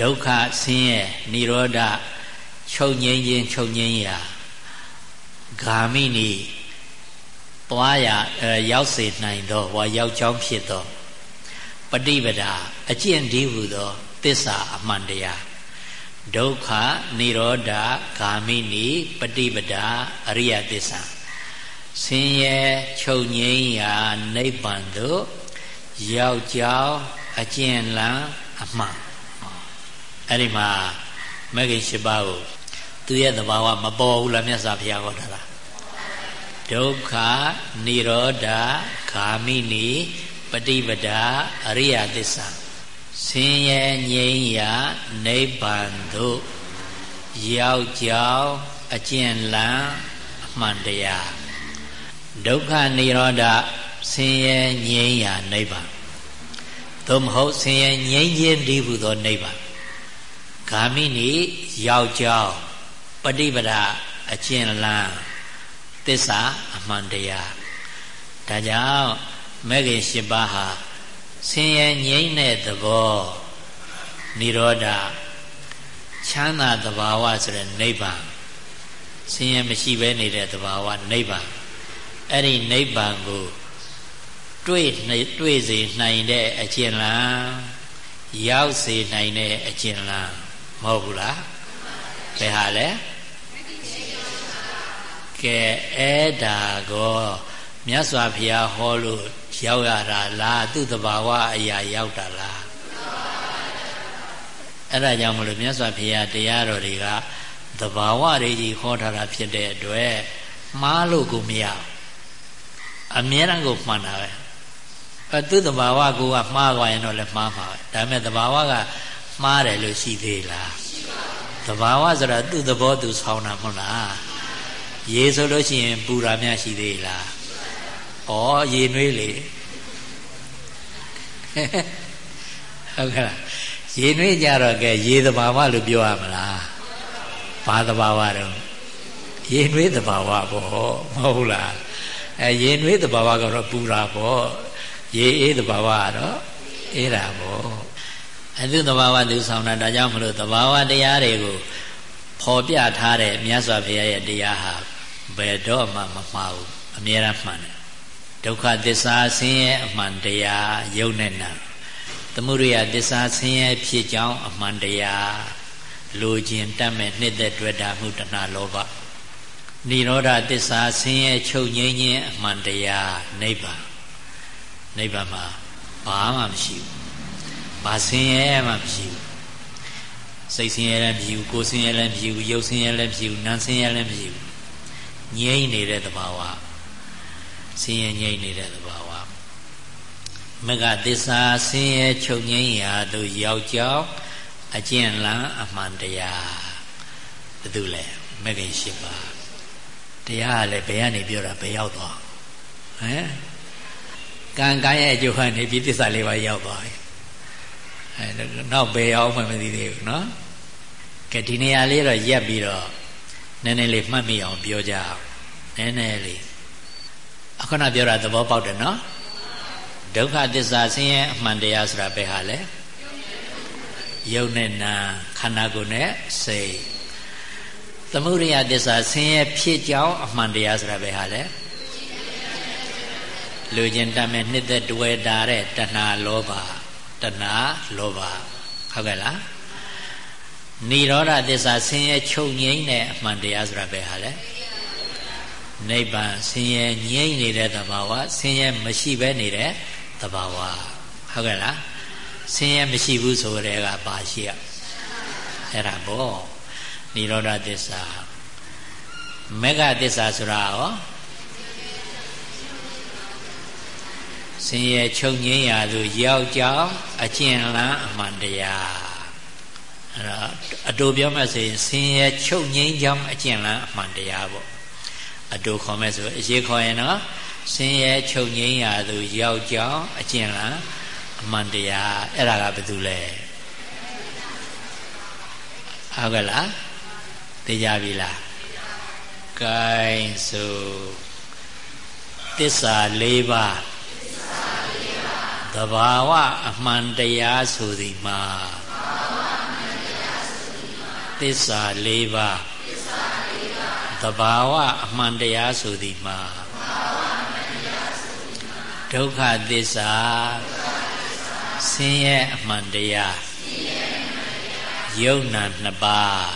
ဒုက္ခဆင်းရဲនិရောဓချုပ်ငြိမ်းခြင်းချုပ်ငြိမ်းရာဂာမိနိသွားရရောက်စေနိုင်သောဝါရောက်ချောင်းဖြစ်သောပฏิပဒါအကျင့်ဒီဟုသောသစ္စာအမှန်တရားဒုက္ခនិရောဓဂာမိနိပฏิပဒါအရိယသစ္စာဆင်းရဲချုပ်ငြိမ်းရာနိဗ္ဗာန်သို့ရောက်ကြောင်းအကျင့်လံအမှန် အဲ့ဒီမှာမဂ္ဂင်၈ပါးကိုသူရဲ့သဘာဝမပေါ်ဘူးလားမြတ်စွာဘုရားဟောတာလားဒုက္ခនិရောဓဂာမိနိပฏิပဒါအရိယသစ္စာဆင်းရဲငြိမ်းရာနိဗ္ဗာန်သို့ရောက်ကြောင်းအကျင့်လံအမှန်တရားဒုက္ခនិရောဓဆင်းရဲငြိမ်းရာနိဗ္ဗာန်သို့မဟုတ်ဆင်းရဲငြိမ်းခြင်းတည်းဟူသောနိဗ္ဗာန် ဂာမိနိရောက်ကြောင်းပฏิပဒါအကျင့်လံသစ္စာအမှန်တရားဒါကြောင့်မဂ္ဂင်၈ပါးဟာဆင်းရဲငြိမ့်တဲ့သဘောនិရောဓချမ်းသာသဘာဝဆိုတဲ့နိဗ္ဗာန်ဆင်းရဲမရှိဘဲနေတဲ့သဘာဝနိဗ္ဗာန်အဲ့ဒီနိဗ္ဗာန်ကိုတွေ့တွေ့စေနိုင်တဲ့အကျဉ်းလားရောက်စေနိုင်တဲ့အကျဉ်းလား မဟုတ်ဘူးလားဘယ်ဟာလဲကဲအဲ့ဒါကိုမြတ်စွာဘုရားဟောလို့ရောက်ရတာလားသူ့တဘာဝအရာရောက်တာလားအဲ့ဒါကြောင့်မလို့မြတ်စွာဘုရားတရားတော်တွေကတဘာဝတွေကြီးဟောထားတာဖြစ်တဲ့အတွက်မှားလို့ကိုမရအမြဲတမ်းကိုမှန်တာပဲအဲသူ့တဘာဝကိုကမှားသွားရင်တော့လည်းမှားမှာပဲဒါပေမဲ့တဘာဝက မှားတယ်လို့ရှိသေးလားတဘာဝဆိုတာသူ့သဘောသူဆောင်းတာမဟုတ်လားရေဆိုလို့ရှိရင်ပူတာများရှိသေးလားဩရေနွေးလေဟုတ်ကဲ့ရေနွေးကြတော့ကဲရေသဘာဝလို့ပြောရမလားဘာသဘာဝတော့ရေနွေးသဘာဝပေါ့မဟုတ်လားအဲရေနွေးသဘာဝကတော့ပူတာပေါ့ရေအေးသဘာဝကတော့အေးတာပေါ့ အတုသဘာဝသူဆောင်တာဒါကြောင့်မလို့သဘာဝတရားတွေကိုဖော်ပြထားတဲ့မြတ်စွာဘုရားရဲ့တရားဟာဘယ်တော့မှမမှားဘူးအမြဲတမ်းမှန်တယ်ဒုက္ခသစ္စာဆင်းရဲအမှန်တရားယုံနဲ့နာသမုဒိယသစ္စာဆင်းရဲဖြစ်ကြောင်းအမှန်တရားလိုခြင်းတတ်မဲ့နှစ်သက်တွေ့တာမှုတဏှာလောဘនិရောဓသစ္စာဆင်းရဲချုပ်ငြိမ်းခြင်းအမှန်တရားနိဗ္ဗာန်နိဗ္ဗာန်မှာဘာမှမရှိဘူး ဘာဆင်းရဲမှမရှိဘူးစိတ်ဆင်းရဲလည်းမရှိဘူးကိုယ်ဆင်းရဲလည်းမရှိဘူးရုပ်ဆင်းရဲလည်းမရှိဘူးနာမ်ဆင်းရဲလည်းမရှိဘူးငြိမ့်နေတဲ့သဘာဝဆင်းရဲငြိမ့်နေတဲ့သဘာဝမကသစ္စာဆင်းရဲချုပ်ငြိမ်းရာသို့ရောက်ကြောင်းအကျင့်လန်းအမှန်တရားဘယ်သူလဲမဂ္ဂင်၈ပါးတရားကလည်းဘယ်ကနေပြောတာဘယ်ရောက်သွားဟမ်ကံကံရဲ့အကျိုးကနေပြီးသစ္စာလေးပါးရောက်သွားပြီ အဲနောက်ဘယ်အောင်မှမသိသေးဘူးနော်ကဲဒီနေရာလေးတော့ရက်ပြီးတော့နည်းနည်းလေးမှတ်မိအောင်ပြောကြအောင်နည်းနည်းလေးအခုနပြောတာသဘောပေါက်တယ်နော်ဒုက္ခသစ္စာဆင်းရဲအမှန်တရားဆိုတာဘယ်ဟာလဲယုံနဲ့နာခန္ဓာကိုယ်နဲ့စိတ်သမုဒိယသစ္စာဆင်းရဲဖြစ်ကြောင်းအမှန်တရားဆိုတာဘယ်ဟာလဲလူချင်းတတ်မဲ့နှစ်သက်တွေ့တာတဲ့တဏှာလောဘ တဏှာလောဘဟုတ်ကဲ့လားនិရောဓသစ္စာဆင်းရဲချုပ်ငြိမ့်တဲ့အမှန်တရားဆိုတာပဲဟာလေနိဗ္ဗာန်ဆင်းရဲငြိမ့်နေတဲ့သဘာဝဆင်းရဲမရှိဘဲနေတဲ့သဘာဝဟုတ်ကဲ့လားဆင်းရဲမရှိဘူးဆိုတဲ့ကဘာရှိရအဲ့ဒါပေါ့និရောဓသစ္စာမေဃသစ္စာဆိုတာရော ဆင်းရဲချုပ်ငြိမ်းရာသို့ရောက်ကြောင်းအကျဉ်းလန်းအမှန်တရားအဲ့တော့အတူပြောမှဆိုရင်ဆင်းရဲချုပ်ငြိမ်းကြောင်းအကျဉ်းလန်းအမှန်တရားပေါ့အတူခေါ်မဲ့ဆိုအရေးခေါ်ရင်တော့ဆင်းရဲချုပ်ငြိမ်းရာသို့ရောက်ကြောင်းအကျဉ်းလန်းအမှန်တရားအဲ့ဒါကဘာတူလဲဟုတ်ကဲ့လားသိကြပြီလားကဲဆိုတစ္ဆာ၄ပါး သဘာဝအမှန်တရားဆိုသည်မှာသစ္စာ၄ပါးသဘာဝအမှန်တရားဆိုသည်မှာဒုက္ခသစ္စာဆင်းရဲအမှန်တရားယုံနာနှစ်ပါး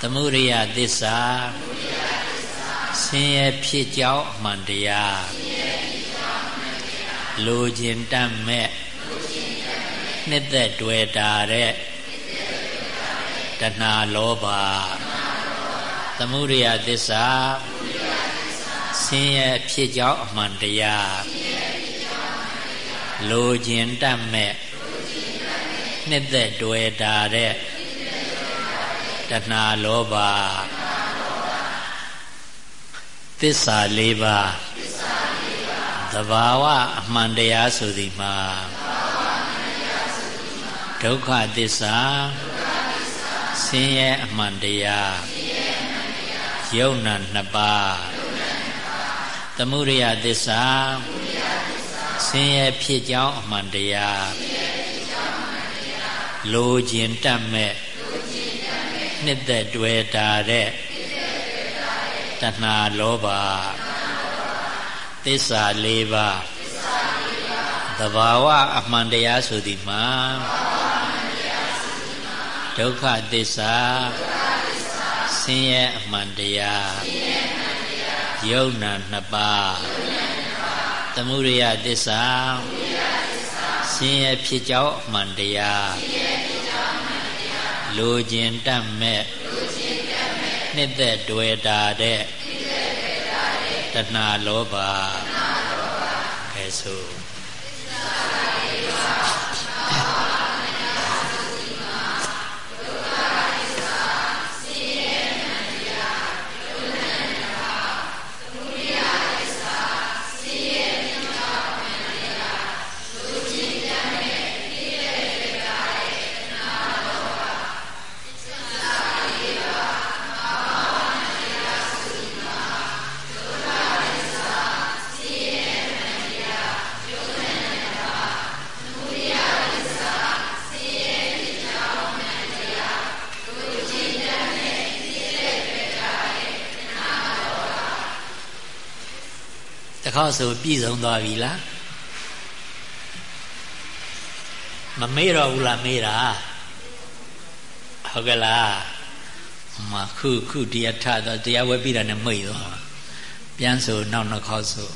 သမုဒိယသစ္စာဆင်းရဲဖြစ်ကြောင်းအမှန်တရား လိုခြင်းတတ်မဲ့နှစ်သက်တွေ့တာတဲ့တဏှာလောဘသမုဒိယသစ္စာဆင်းရဲဖြစ်ကြောင်းအမှန်တရားလိုခြင်းတတ်မဲ့နှစ်သက်တွေ့တာတဲ့တဏှာလောဘသစ္စာ၄ပါး သဘာဝအမှန်တရားဆိုသည်မှာဒုက္ခသစ္စာဆင်းရဲအမှန်တရားယုံနာနှစ်ပါးသမုဒယသစ္စာဆင်းရဲဖြစ်ကြောင်းအမှန်တရားလိုခြင်းတတ်မဲ့နှစ်သက်တွေ့တာတဲ့တဏှာလောဘ သစ္စာ၄ပါးသဘာဝအမှန်တရားဆိုသည်မှာဒုက္ခသစ္စာဆင်းရဲအမှန်တရားယုံနာနှစ်ပါးသမုဒယသစ္စာဆင်းရဲဖြစ်ကြောင်းအမှန်တရားလိုခြင်းတတ်မဲ့နှစ်သက်တွေ့တာတဲ့ တဏှာလောဘအဲဆို ခေါက်ဆိုပြည့်စုံသွားပြီလားမမေ့တော့ဘူးလားမေ့တာဟုတ်ကဲ့လားဩမခုခုတရားထတော့တရားဝဲပြီးတာနဲ့မှိတ်သွားပြန်ဆိုနောက်နှစ်ခေါက်ဆို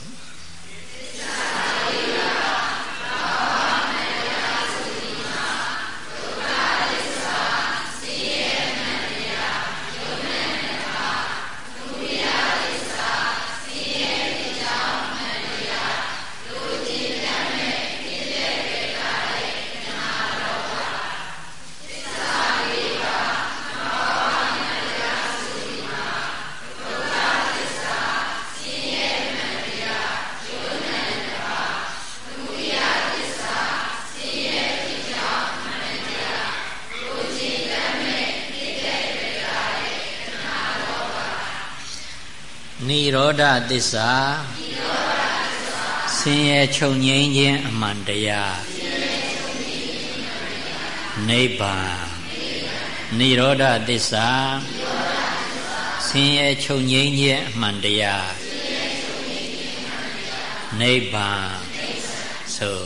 ဓသစ္စာဆင်းရဲချုပ်ငြိမ်းခြင်းအမှန်တရားနိဗ္ဗာန်និရောဓသစ္စာဆင်းရဲချုပ်ငြိမ်းခြင်းအမှန်တရားနိဗ္ဗာန်ဆို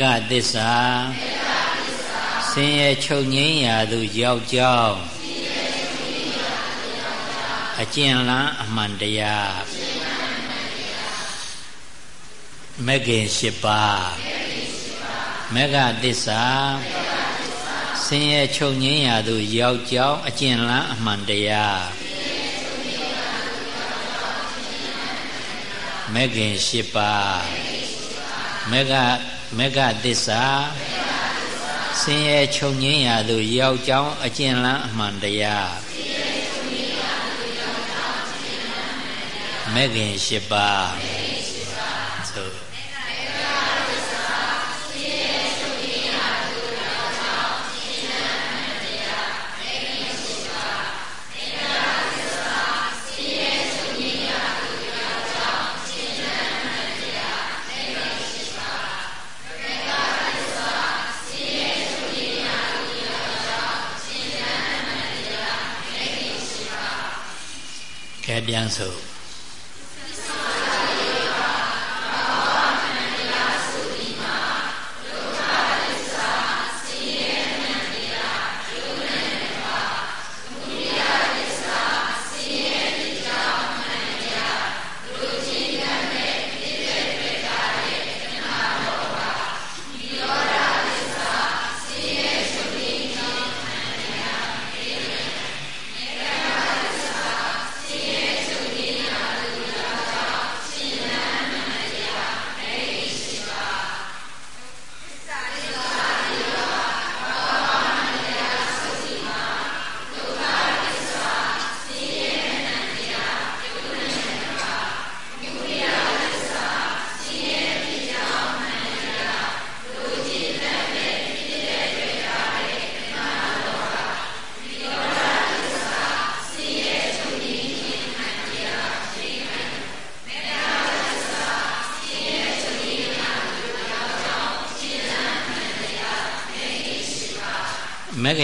ကသစ္စာဆင်းရဲချုပ်ငြိမ်းရာသို့ရောက်ကြောင်းအကျဉ်းလန်းအမှန်တရားမဂ္ဂင်၈ပါးမဂ္ဂသစ္စာဆင်းရဲချုပ်ငြိမ်းရာသို့ရောက်ကြောင်းအကျဉ်းလန်းအမှန်တရားမဂ္ဂင်၈ပါးမဂ္ဂ မကသစ္စာဆင်းရဲချုပ်ငင်းရာသို့ရောက်ကြောင်းအကျဉ်းလန်းအမှန်တရားမဂ်ခင်၈ပါး ပြန်ဆို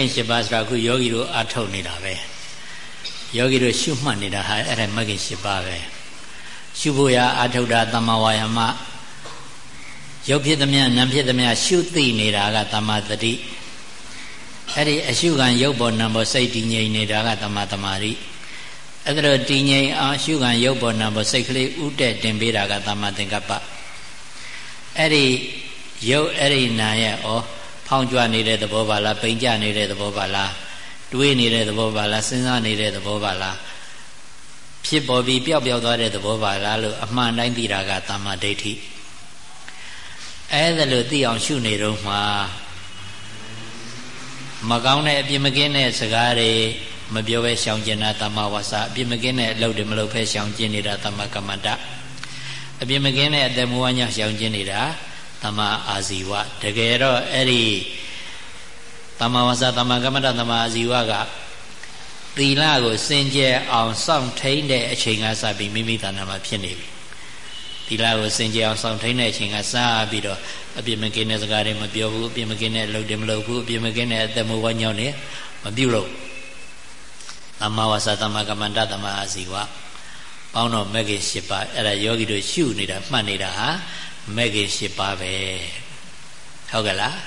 ဂ်ရှင်ပါးဆိုတာခုယောဂီတို့အထုတ်နေတာပဲယောဂီတို့ရှုမှတ်နေတာဟာအဲ့ဒါမဂ်ခင်ရှင်ပါးပဲရှုဖို့ရအထုတ်တာတမ္မာဝါယာမရုပ်ဖြစ်သမျှနာမ်ဖြစ်သမျှရှုသိနေတာကတမ္မာတတိအဲ့ဒီအရှုခံရုပ်ပေါ်နာမ်ပေါ်စိတ်တည်ငြိမ်နေတာကတမ္မာတမာရိအဲ့ဒါတော့တည်ငြိမ်အောင်ရှုခံရုပ်ပေါ်နာမ်ပေါ်စိတ်ကလေးဥတက်တင်ပေးတာကတမ္မာသင်္ကပ္ပအဲ့ဒီရုပ်အဲ့ဒီနာရဲ့ဩ ဖောင်းကြွနေတဲ့သဘောပါလားပိန်ကြနေတဲ့သဘောပါလားတွေးနေတဲ့သဘောပါလားစဉ်းစားနေတဲ့သဘောပါလားဖြစ်ပေါ်ပြီးပျောက်ပျောက်သွားတဲ့သဘောပါလားလို့အမှန်တိုင်းသိတာကတမ္မာဒိဋ္ဌိအဲဒါလို့သိအောင်ရှုနေတော့မှမကောင်းတဲ့အပြစ်မကင်းတဲ့စကားတွေမပြောဘဲရှောင်ကျင်တာတမ္မာဝါစာအပြစ်မကင်းတဲ့အလုပ်တွေမလုပ်ဖဲရှောင်ကျင်နေတာတမ္မာကမ္မန္တအပြစ်မကင်းတဲ့အသက်မွေးဝမ်းကြောင်းရှောင်ကျင်နေတာ တမ္မာအာဇီဝတကယ်တော့အဲ့ဒီတမ္မာဝါစာတမ္မာကမ္မတတမ္မာအာဇီဝကသီလကိုစင်ကြယ်အောင်စောင့်ထိန်တဲ့အချိန်ကစပြီးမိမိတဏ္ဍာမှာဖြစ်နေပြီသီလကိုစင်ကြအောင်ဆောင်ထိန်တဲ့အချိန်ကစားပြီးတော့အပြစ်မကင်းတဲ့စကားတွေမပြောဘူးအပြစ်မကင်းတဲ့အလုပ်တွေမလုပ်ဘူးအပြစ်မကင်းတဲ့အသက်မဝညောင်းနေမပြုလို့သမ္မာဝါစာသမ္မာကမ္မန္တသမ္မာအာဇီဝပေါင်းတော့မဂ္ဂင်၈ပါးအဲ့ဒါယောဂီတို့ရှုနေတာမှတ်နေတာဟာ မဂ္ဂင်၈ပါးပဲဟုတ်ကဲ့လား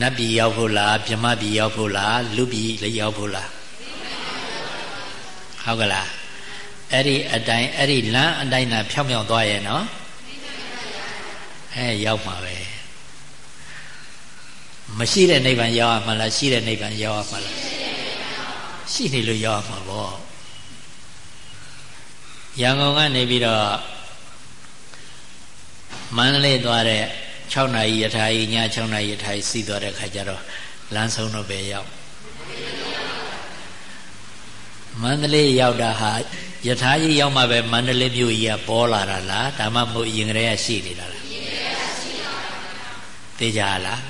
နတ်ပြည်ရောက်ဖို့လားမြမပြည်ရောက်ဖို့လားလူပြည်လည်းရောက်ဖို့လားဟုတ်ကလားအဲ့ဒီအတိုင်းအဲ့ဒီလမ်းအတိုင်းသာဖြောင်းဖြောင်းသွားရဲ့နော်အဲရောက်မှာပဲမရှိတဲ့နိဗ္ဗာန်ရောက်ရမှာလားရှိတဲ့နိဗ္ဗာန်ရောက်ရမှာလားရှိနေလို့ရောက်ရမှာပေါ့ရန်ကုန်ကနေပြီးတော့ မန္တလေးသွားတဲ့6နာရီယထာကြီးည6နာရီယထာကြီးစီးသွားတဲ့ခါကျတော့လမ်းဆုံးတော့ပဲရောက်မန္တလေးရောက်တာဟာယထာကြီးရောက်မှပဲမန္တလေးမြို့ကြီးကပေါ်လာတာလားဒါမှမဟုတ်ရင်ကလေးကရှိနေတာလားသိကြလား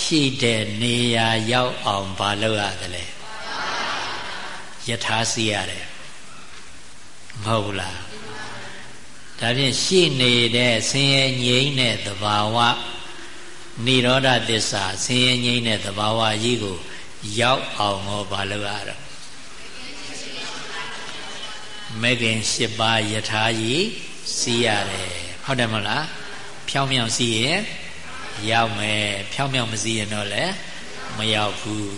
ရှိတဲ့နေရာရောက်အောင်ဘာလုပ်ရသလဲယထာစီရတယ်မဟုတ်လား ဒါဖြင့်ရှိနေတဲ့ဆင်းရဲငြိမ်းတဲ့သဘာဝនិရောဓသစ္စာဆင်းရဲငြိမ်းတဲ့သဘာဝကြီးကို ရောက်အောင်ဟောဘာလို့ရတော့မဂ္ဂင်၈ပါးယထာကြီးစီးရတယ်ဟုတ်တယ်မလားဖြောင်းမြောင်စီးရင်ရောက်မယ်ဖြောင်းမြောင်မစီးရင်တော့လည်းမရောက်ဘူး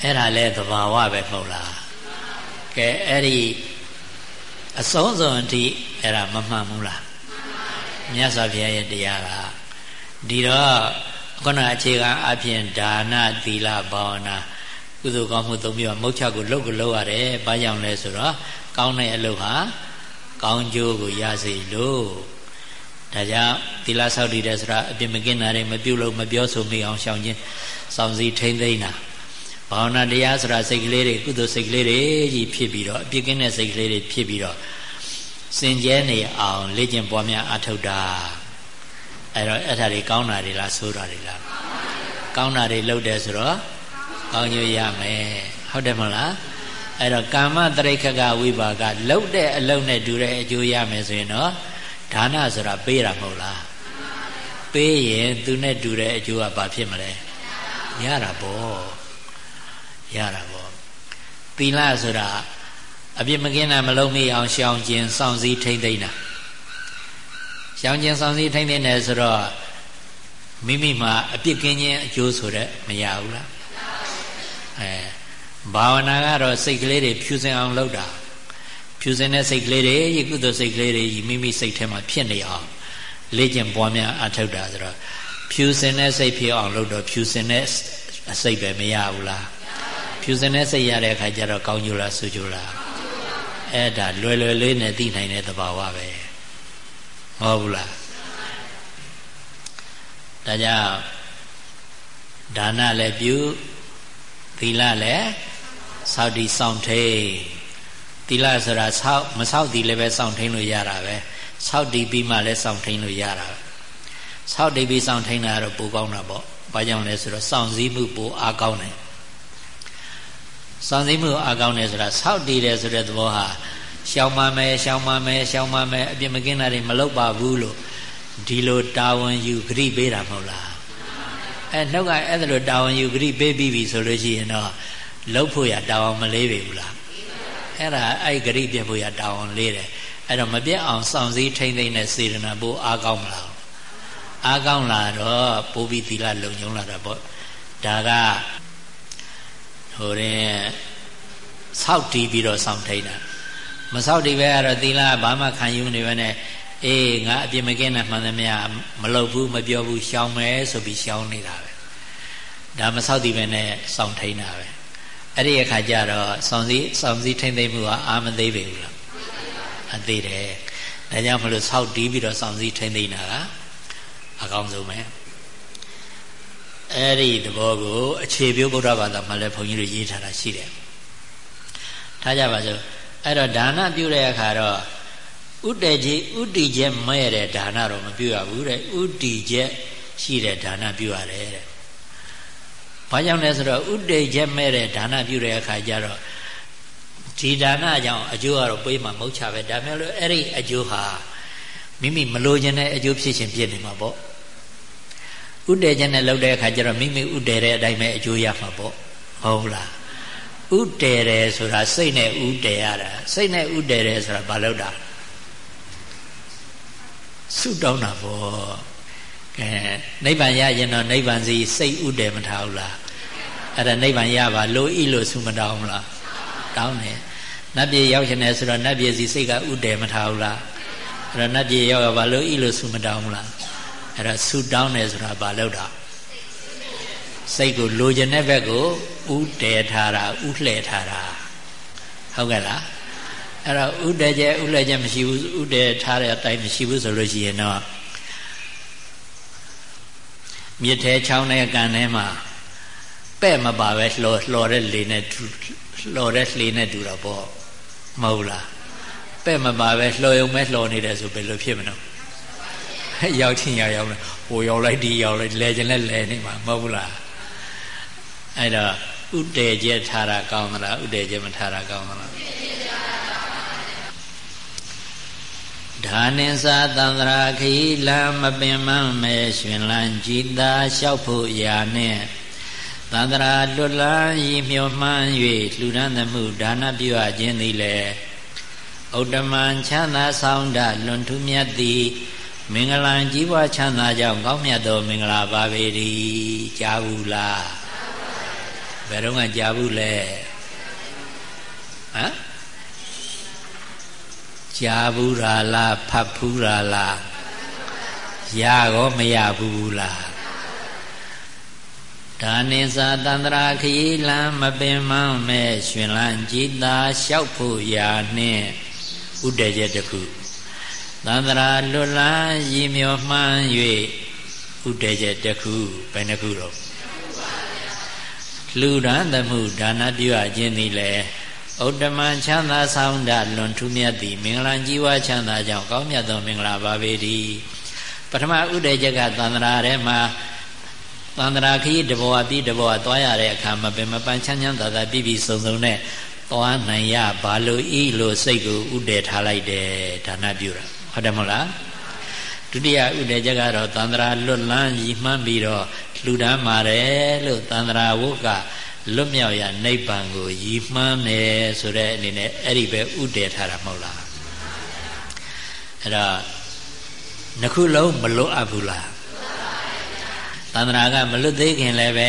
အဲ့ဒါလဲသဘာဝပဲမဟုတ်လားကဲအဲ့ဒီ အဆုံးစွန်အထိအဲ့ဒါမမှန်ဘူးလားမြတ်စွာဘုရားရဲ့တရားကဒီတော့ခုနအခြေခံအဖြစ်ဒါနသီလဘာဝနာကုသိုလ်ကောင်းမှုသုံးမျိုးမုတ်ချကိုလုပ်ကိုလုပ်ရတယ်။ဘာကြောင့်လဲဆိုတော့ကောင်းတဲ့အလုပ်ဟာကောင်းကျိုးကိုရစေလို့ဒါကြောင့်သီလဆောက်တည်တဲ့ဆိုတာအပြစ်မကင်းတာတွေမပြုတ်လို့မပြောဆိုမိအောင်ရှောင်ခြင်းစောင့်စည်းထိမ့်သိမ့်တာ ဘာဝနာတရားဆိုတာစိတ်ကလေးတွေကုသိုလ်စိတ်ကလေးတွေကြီးဖြစ်ပြီးတော့အပြစ်ကင်းတဲ့စိတ်ကလေးတွေဖြစ်ပြီးတော့စင်ကြဲနေအောင်လေ့ကျင့်ပွားများအထောက်တာအဲ့တော့အဲ့ဒါတွေကောင်းတာတွေလားဆိုးတာတွေလားကောင်းတာတွေလုပ်တယ်ဆိုတော့ကောင်းကျိုးရမယ်ဟုတ်တယ်မလားအဲ့တော့ကာမတရိခကဝိပါကလှုပ်တဲ့အလုံးနဲ့တူတဲ့အကျိုးရမယ်ဆိုရင်တော့ဒါနဆိုတာပေးတာမဟုတ်လားပေးရင်သူနဲ့တူတဲ့အကျိုးကဘာဖြစ်မလဲရတာပေါ့ ရတာပေါ့သီလဆိုတာအပြစ်မကင်းတာမလုံးမိအောင်ရှောင်ကျင်စောင့်စည်းထိမ့်သိမ့်တာရှောင်ကျင်စောင့်စည်းထိမ့်သိမ့်တယ်ဆိုတော့မိမိမှာအပြစ်ကင်းခြင်းအကျိုးဆိုတဲ့မရဘူးလားအဲဘာဝနာကတော့စိတ်ကလေးတွေဖြူစင်အောင်လုပ်တာဖြူစင်တဲ့စိတ်ကလေးတွေယကုသိုလ်စိတ်ကလေးတွေမိမိစိတ်ထဲမှာဖြစ်နေအောင်လေ့ကျင့်ပွားများအထောက်တာဆိုတော့ဖြူစင်တဲ့စိတ်ဖြစ်အောင်လုပ်တော့ဖြူစင်တဲ့အစိတ်ပဲမရဘူးလား ဖြူစင်တဲ့စိတ်ရတဲ့အခါကျတော့ကောင်းကျိုးလားဆူကျိုးလားအဲ့ဒါလွယ်လွယ်လေးနဲ့သိနိုင်တဲ့သဘာဝပဲဟုတ်ဘူးလားဒါကြောင့်ဒါနလည်းပြုသီလလည်းစောင့်တည်စောင့်ထိန်သီလဆိုတာဆောက်မဆောက်တည်လည်းပဲစောင့်ထိန်လို့ရတာပဲဆောက်တည်ပြီးမှလည်းစောင့်ထိန်လို့ရတာပဲဆောက်တည်ပြီးစောင့်ထိန်တာတော့ပိုကောင်းတာပေါ့ဘာကြောင့်လဲဆိုတော့စောင့်စည်းမှုပိုအားကောင်းတယ် စောင့်စည်းမှုအားကောင်းတယ်ဆိုတာဆောက်တည်တယ်ဆိုတဲ့သဘောဟာရှောင်မမယ်ရှောင်မမယ်ရှောင်မမယ်အပြစ်မကင်းတာတွေမလုပ်ပါဘူးလို့ဒီလိုတာဝန်ယူဂရိပေးတာမဟုတ်လားအဲနှုတ်ကအဲ့ဒါလိုတာဝန်ယူဂရိပေးပြီးပြီဆိုလို့ရှိရင်တော့လှုပ်ဖို့ရတာဝန်မလေးပေဘူးလားအဲ့ဒါအဲ့ဂရိပြဖို့ရတာဝန်လေးတယ်အဲ့တော့မပြတ်အောင်စောင့်စည်းထိမ့်သိမ့်တဲ့စေတနာပိုအားကောင်းမလားအားကောင်းလာတော့ပိုးပြီးသီလလုံညုံလာတာပေါ့ဒါက ဟိုရင်ဆောက်တီးပြီးတော့စောင့်ထိန်တာမဆောက်တီးပဲကတော့သီလဘာမှခံယူနေပဲနဲ့အေးငါအပြစ်မကင်းတဲ့မှန်သမျှမလုပ်ဘူးမပြောဘူးရှောင်မယ်ဆိုပြီးရှောင်နေတာပဲဒါမဆောက်တီးပဲနဲ့စောင့်ထိန်တာပဲအဲ့ဒီအခါကျတော့စောင့်စည်းစောင့်စည်းထိန်သိမ့်မှုကအာမသေးပေဘူးလားအသေးတယ်ဒါကြောင့်မလို့ဆောက်တီးပြီးတော့စောင့်စည်းထိန်သိမ့်တာကအကောင်းဆုံးပဲ အဲ့ဒီသဘောကိုအခြေပြုဗုဒ္ဓဘာသာမှာလည်းဘုန်းကြီးတို့ရေးထားတာရှိတယ်ထားကြပါစို့အဲ့တော့ဒါနပြုတဲ့အခါတော့ဥတည်ကြီးဥတည်ချက်မဲ့တဲ့ဒါနတော့မပြုရဘူးတဲ့ဥတည်ချက်ရှိတဲ့ဒါနပြုရတယ်တဲ့ဘာကြောင့်လဲဆိုတော့ဥတည်ချက်မဲ့တဲ့ဒါနပြုတဲ့အခါကျတော့ဒီဒါနကြောင့်အကျိုးကတော့ပေးမှာမဟုတ်ချပဲဒါမျိုးလို့အဲ့ဒီအကျိုးဟာမိမိမလိုချင်တဲ့အကျိုးဖြစ်ရှင်ဖြစ်နေမှာပေါ့ ဥတည်ခြင်းနဲ့လုပ်တဲ့အခါကျတော့မိမိဥတည်တဲ့အတိုင်းပဲအကျိုးရမှာပေါ့ဟုတ်လားဥတည်တယ်ဆိုတာစိတ်နဲ့ဥတည်ရတာစိတ်နဲ့ဥတည်တယ်ဆိုတာဘာလို့တာဆုတောင်းတာပေါ့ကဲနိဗ္ဗာန်ရရင်တော့နိဗ္ဗာန်စီစိတ်ဥတည်မထားဘူးလားအဲ့ဒါနိဗ္ဗာန်ရပါလို့ဤလို့ဆုမတောင်းဘူးလားတောင်းတယ်နတ်ပြည်ရောက်ရှင်တယ်ဆိုတော့နတ်ပြည်စီစိတ်ကဥတည်မထားဘူးလားအဲ့တော့နတ်ပြည်ရောက်ရပါလို့ဤလို့ဆုမတောင်းဘူးလား အဲ့တော့ဆုတောင်းတယ်ဆိုတာဘာလို့တာစိတ်ကိုလိုချင်တဲ့ဘက်ကိုဥတည်ထားတာဥလှည့်ထားတာဟုတ်ကဲ့လားအဲ့တော့ဥတည်ကျဥလှည့်ကျမရှိဘူးဥတည်ထားတဲ့အတိုင်းမရှိဘူးဆိုလို့ရှိရင်တော့မြစ်ထဲချောင်းထဲကန်ထဲမှာပဲ့မပါပဲလှော်လှော်တဲ့လေနဲ့လှော်တဲ့လှေနဲ့တူတော့ပေါ့မဟုတ်လားပဲ့မပါပဲလှော်ယုံမဲ့လှော်နေတယ်ဆိုဘယ်လိုဖြစ်မလို့ ရောက်ချင်းရောက်ရောက်ဟိုရောက်လိုက်ဒီရောက်လိုက်လဲခြင်းလဲလဲနေမှာမဟုတ်ဘူးလားအဲ့တော့ဥတည်ကျထားတာကောင်းသလားဥတည်ကျမထားတာကောင်းသလားဓာနင်္စာသန္တရာခီလမပင်မမဲရှင်လန်းကြည်သာလျှောက်ဖို့ရာနဲ့သန္တရာလွတ်လန်းဤမျောမှန်း၍လှူဒန်းသမှုဒါနပြုအပ်ခြင်းသည်လေဥတ္တမံချမ်းသာဆောင်တလွန်ထူးမြတ်သည် မင်္ဂလာကြီးပွားချမ်းသာကြောင်းကောင်းမြတ်သောမင်္ဂလာပါပေ၏ကြားဘူးလားဘယ်တော့မှကြားဘူးလဲဟမ်ကြားဘူးလားလားဖတ်ဘူးလားလားရကောမရဘူးလားဒါနိသာတန္တရာခရီးလံမပင်မမဲ့ရှင်လန်းကြည်သာလျှောက်ဖို့ရာနှင့်ဥတည်ချက်တစ်ခု သန္တရာလွတ်လန်းရည်မျောမှန်း၍ဥတည်ချက်တစ်ခုဘယ်နှခုတော့လူရန်သမှုဒါနပြုအပ်ခြင်းသည်လည်းဥတ္တမချမ်းသာဆောင်တလွန်ထူးမြတ်သည်မင်္ဂလာကြီးဝါချမ်းသာကြောင့်ကောင်းမြတ်သောမင်္ဂလာပါပေ၏ပထမဥဒေချက်ကသန္တရာထဲမှာသန္တရာခရီးတဘောပြီးတဘောသွားရတဲ့အခါမပင်မပန်းချမ်းချမ်းသာသာပြည့်ပြည့်စုံစုံနဲ့သွားနိုင်ရဘာလို့ဤလို့စိတ်ကိုဥတည်ထားလိုက်တယ်ဒါနပြုတာ ဟုတ်တယ်မဟုတ်လားဒုတိယဥဒေချက်ကတော့သန္တရာလွတ်လန်းရည်မှန်းပြီးတော့လှူဒန်းပါတယ်လို့သန္တရာဝုတ်ကလွတ်မြောက်ရာနိဗ္ဗာန်ကိုရည်မှန်းတယ်ဆိုတဲ့အနေနဲ့အဲ့ဒီပဲဥတည်ထားတာမဟုတ်လားအဲ့တော့နှစ်ခုလုံးမလွတ်အပ်ဘူးလားသန္တရာကမလွတ်သေးခင်လည်းပဲ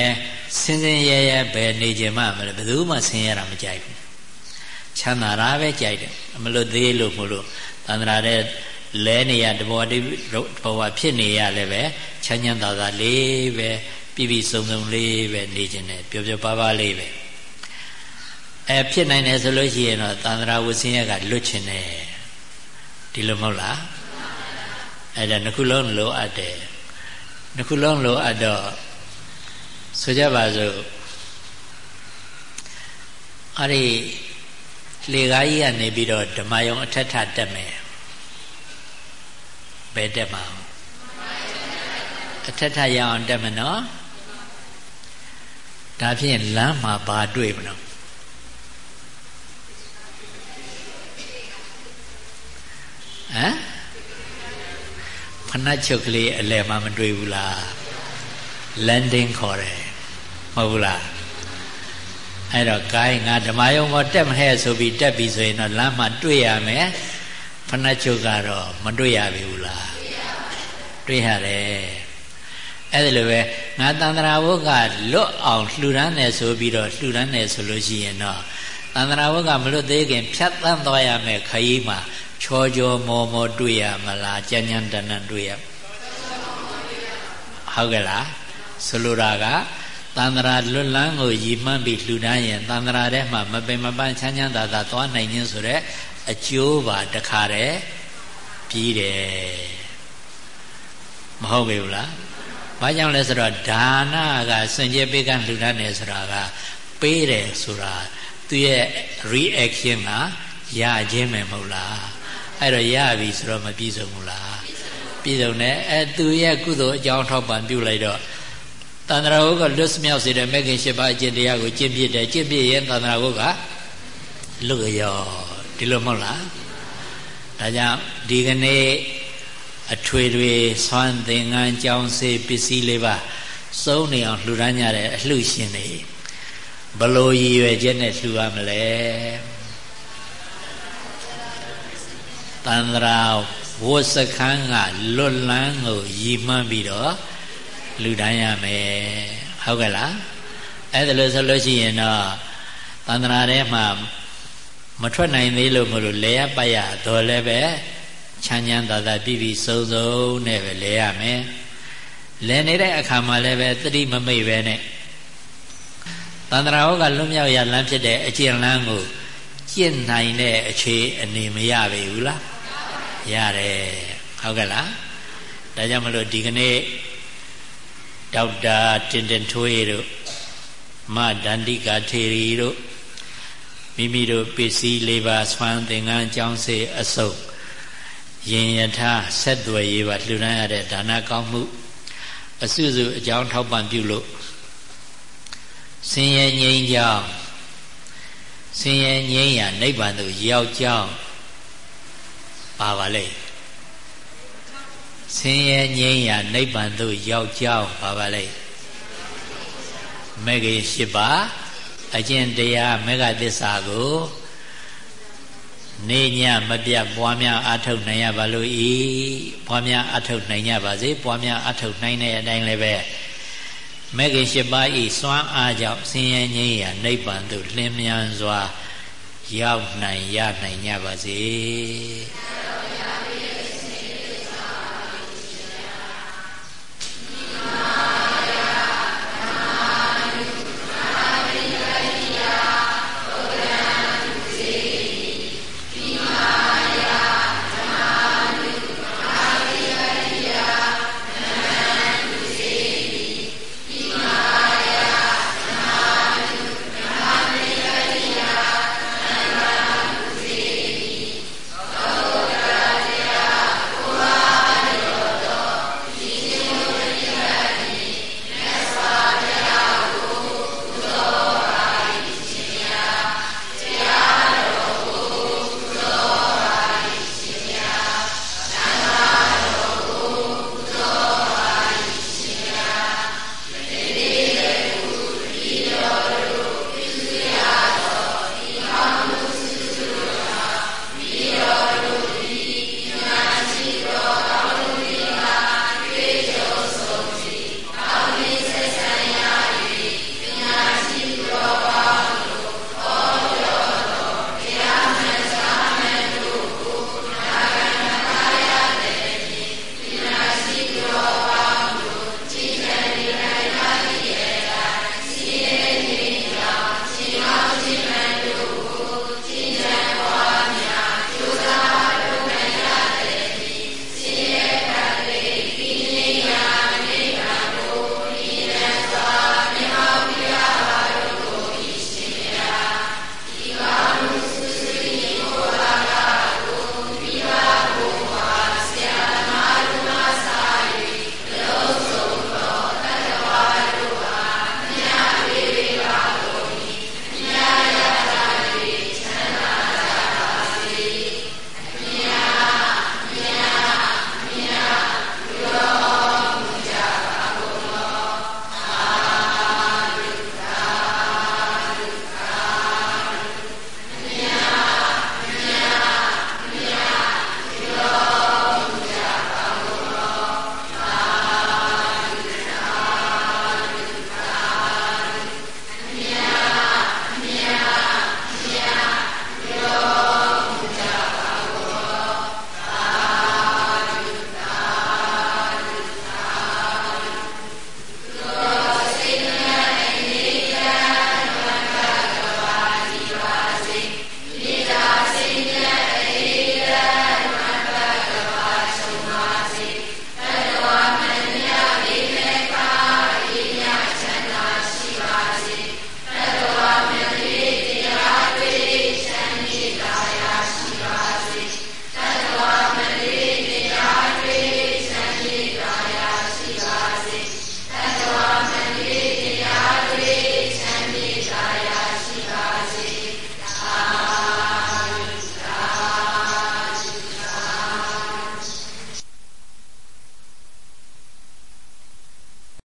စင်စင်ရဲရဲပဲနေကြမှာမလို့ဘယ်သူမှဆင်းရဲတာမကြိုက်ဘူးချမ်းသာတာပဲကြိုက်တယ်မလွတ်သေးလို့မလို့ သန္တရာတဲ့လဲနေရတဘောတိဘဝဖြစ်နေရလည်းပဲချမ်းချမ်းသာသာလေးပဲပြည့်ပြည့်စုံစုံလေးပဲနေခြင်းနဲ့ပျော်ပျော်ပါးပါးလေးပဲအဲဖြစ်နိုင်တယ်ဆိုလို့ရှိရင်တော့သန္တရာဝဆင်းရဲကလွတ်ခြင်းနဲ့ဒီလိုမဟုတ်လားအဲ့ဒါနှစ်ခုလုံးလိုအပ်တယ်နှစ်ခုလုံးလိုအပ်တော့ဆိုကြပါစို့အဲ့ဒီလေကားကြီးကနေပြီးတော့ဓမ္မယုံအထက်ထတက်မယ် ဘယ်တက်မှာအထက်ထရအောင်တက်မနော်ဒါဖြင့်လမ်းမှာဘာတွေ့မလို့ဟမ်ဖဏတ်ချုပ်ကလေးအလယ်မှာမတွေ့ဘူးလား landing ခေါ်တယ်မဟုတ်ဘူးလားအဲ့တော့ gain ငါဓမ္မယုံကတက်မဟဲ့ဆိုပြီးတက်ပြီဆိုရင်တော့လမ်းမှာတွေ့ရမယ် ဖဏတ်ချုပ်ကတော့မတွေ့ရပြီဘူးလားတွေ့ရတယ်အဲ့ဒါလိုပဲငါတန္တရာဝုတ်ကလွတ်အောင်လှူဒန်းတယ်ဆိုပြီးတော့လှူဒန်းတယ်ဆိုလို့ရှိရင်တော့တန္တရာဝုတ်ကမလွတ်သေးခင်ဖြတ်တန်းသွားရမယ်ခရီးမှာချောချောမောမောတွေ့ရမလားကြမ်းကြမ်းတန်တန်တွေ့ရဟုတ်ကဲ့လားဆိုလိုတာကတန္တရာလွတ်လန်းကိုရည်မှန်းပြီးလှူဒန်းရင်တန္တရာထဲမှာမပင်မပန်းချမ်းချမ်းသာသာသွားနိုင်ခြင်းဆိုတဲ့ အကျိုးပါတခါတည်းပြီးတယ်မဟုတ်ပေဘူးလားဘာကြောင့်လဲဆိုတော့ဒါနကစင်ကြယ်ပေးကလှူဒန်းတယ်ဆိုတာကပေးတယ်ဆိုတာသူရဲ့ reaction ကရခြင်းပဲမဟုတ်လားအဲ့တော့ရပြီဆိုတော့မပြည့်စုံဘူးလားပြည့်စုံတယ်အဲသူရဲ့ကုသိုလ်အကြောင်းထောက်ပံ့ပြုလိုက်တော့တန္တရာဟုကလွတ်မြောက်စေတဲ့မဂ္ဂင်၈ပါးအကျင့်တရားကိုကျင့်ပြတယ်ကျင့်ပြရင်တန္တရာဟုကလွတ်ရော ဒီလိုမဟုတ်လားဒါကြောင့်ဒီကနေ့အထွေထွေဆွမ်းသင်္ကန်းကြောင်းစေပစ္စည်းလေးပါစုံနေအောင်လှူဒန်းကြတဲ့အလှရှင်တွေဘလို့ရည်ရွယ်ချက်နဲ့လှူရမလဲတန္တရာဝတ်စခန်းကလွတ်လန်းကိုရည်မှန်းပြီးတော့လူတိုင်းရမယ်ဟုတ်ကဲ့လားအဲ့ဒါလို့ဆိုလို့ရှိရင်တော့တန္တရာထဲမှာ မထွက်နိုင်သေးလို့မလို့လဲရပတ်ရတော့လည်းပဲချမ်းချမ်းသာသာပြည့်ပြည့်စုံစုံနဲ့ပဲလဲရမယ်လဲနေတဲ့အခါမှာလည်းပဲသတိမမိတ်ပဲနဲ့တန္တရာဟောကလွတ်မြောက်ရလမ်းဖြစ်တဲ့အကျင့်လမ်းကိုကျင့်နိုင်တဲ့အခြေအနေမရပေဘူးလားရတယ်ဟုတ်ကဲ့လားဒါကြောင့်မလို့ဒီကနေ့ဒေါက်တာတင်တင်ထွေးတို့မဒန္တိကာထေရီတို့ မိမိတို့ပစ္စည်းလေးပါဆွမ်းသင်္ကန်းအကြောင်းစေအစုပ်ရင်ယထာဆက်သွယ်ရေးပါလှူဒန်းရတဲ့ဒါနကောင်းမှုအစုစုအကြောင်းထောက်ပံ့ပြုလို့ဆင်းရဲငြိမ်းချမ်းဆင်းရဲငြိမ်းရာနိဗ္ဗာန်သို့ရောက်ကြောင်းပါပါလေဆင်းရဲငြိမ်းရာနိဗ္ဗာန်သို့ရောက်ကြောင်းပါပါလေမေဂေရှိပါ အကျင့်တရားမေဃသစ္စာကိုနေညမပြတ်ပွားများအထုတ်နိုင်ရပါလို့ဤပွားများအထုတ်နိုင်ကြပါစေပွားများအထုတ်နိုင်တဲ့အတိုင်းလည်းပဲမေခင်၈ပါးဤစွမ်းအားကြောင့်ဆင်းရဲငြိမ်းရာနိဗ္ဗာန်သို့လင်းမြန်စွာရောက်နိုင်ရနိုင်ကြပါစေ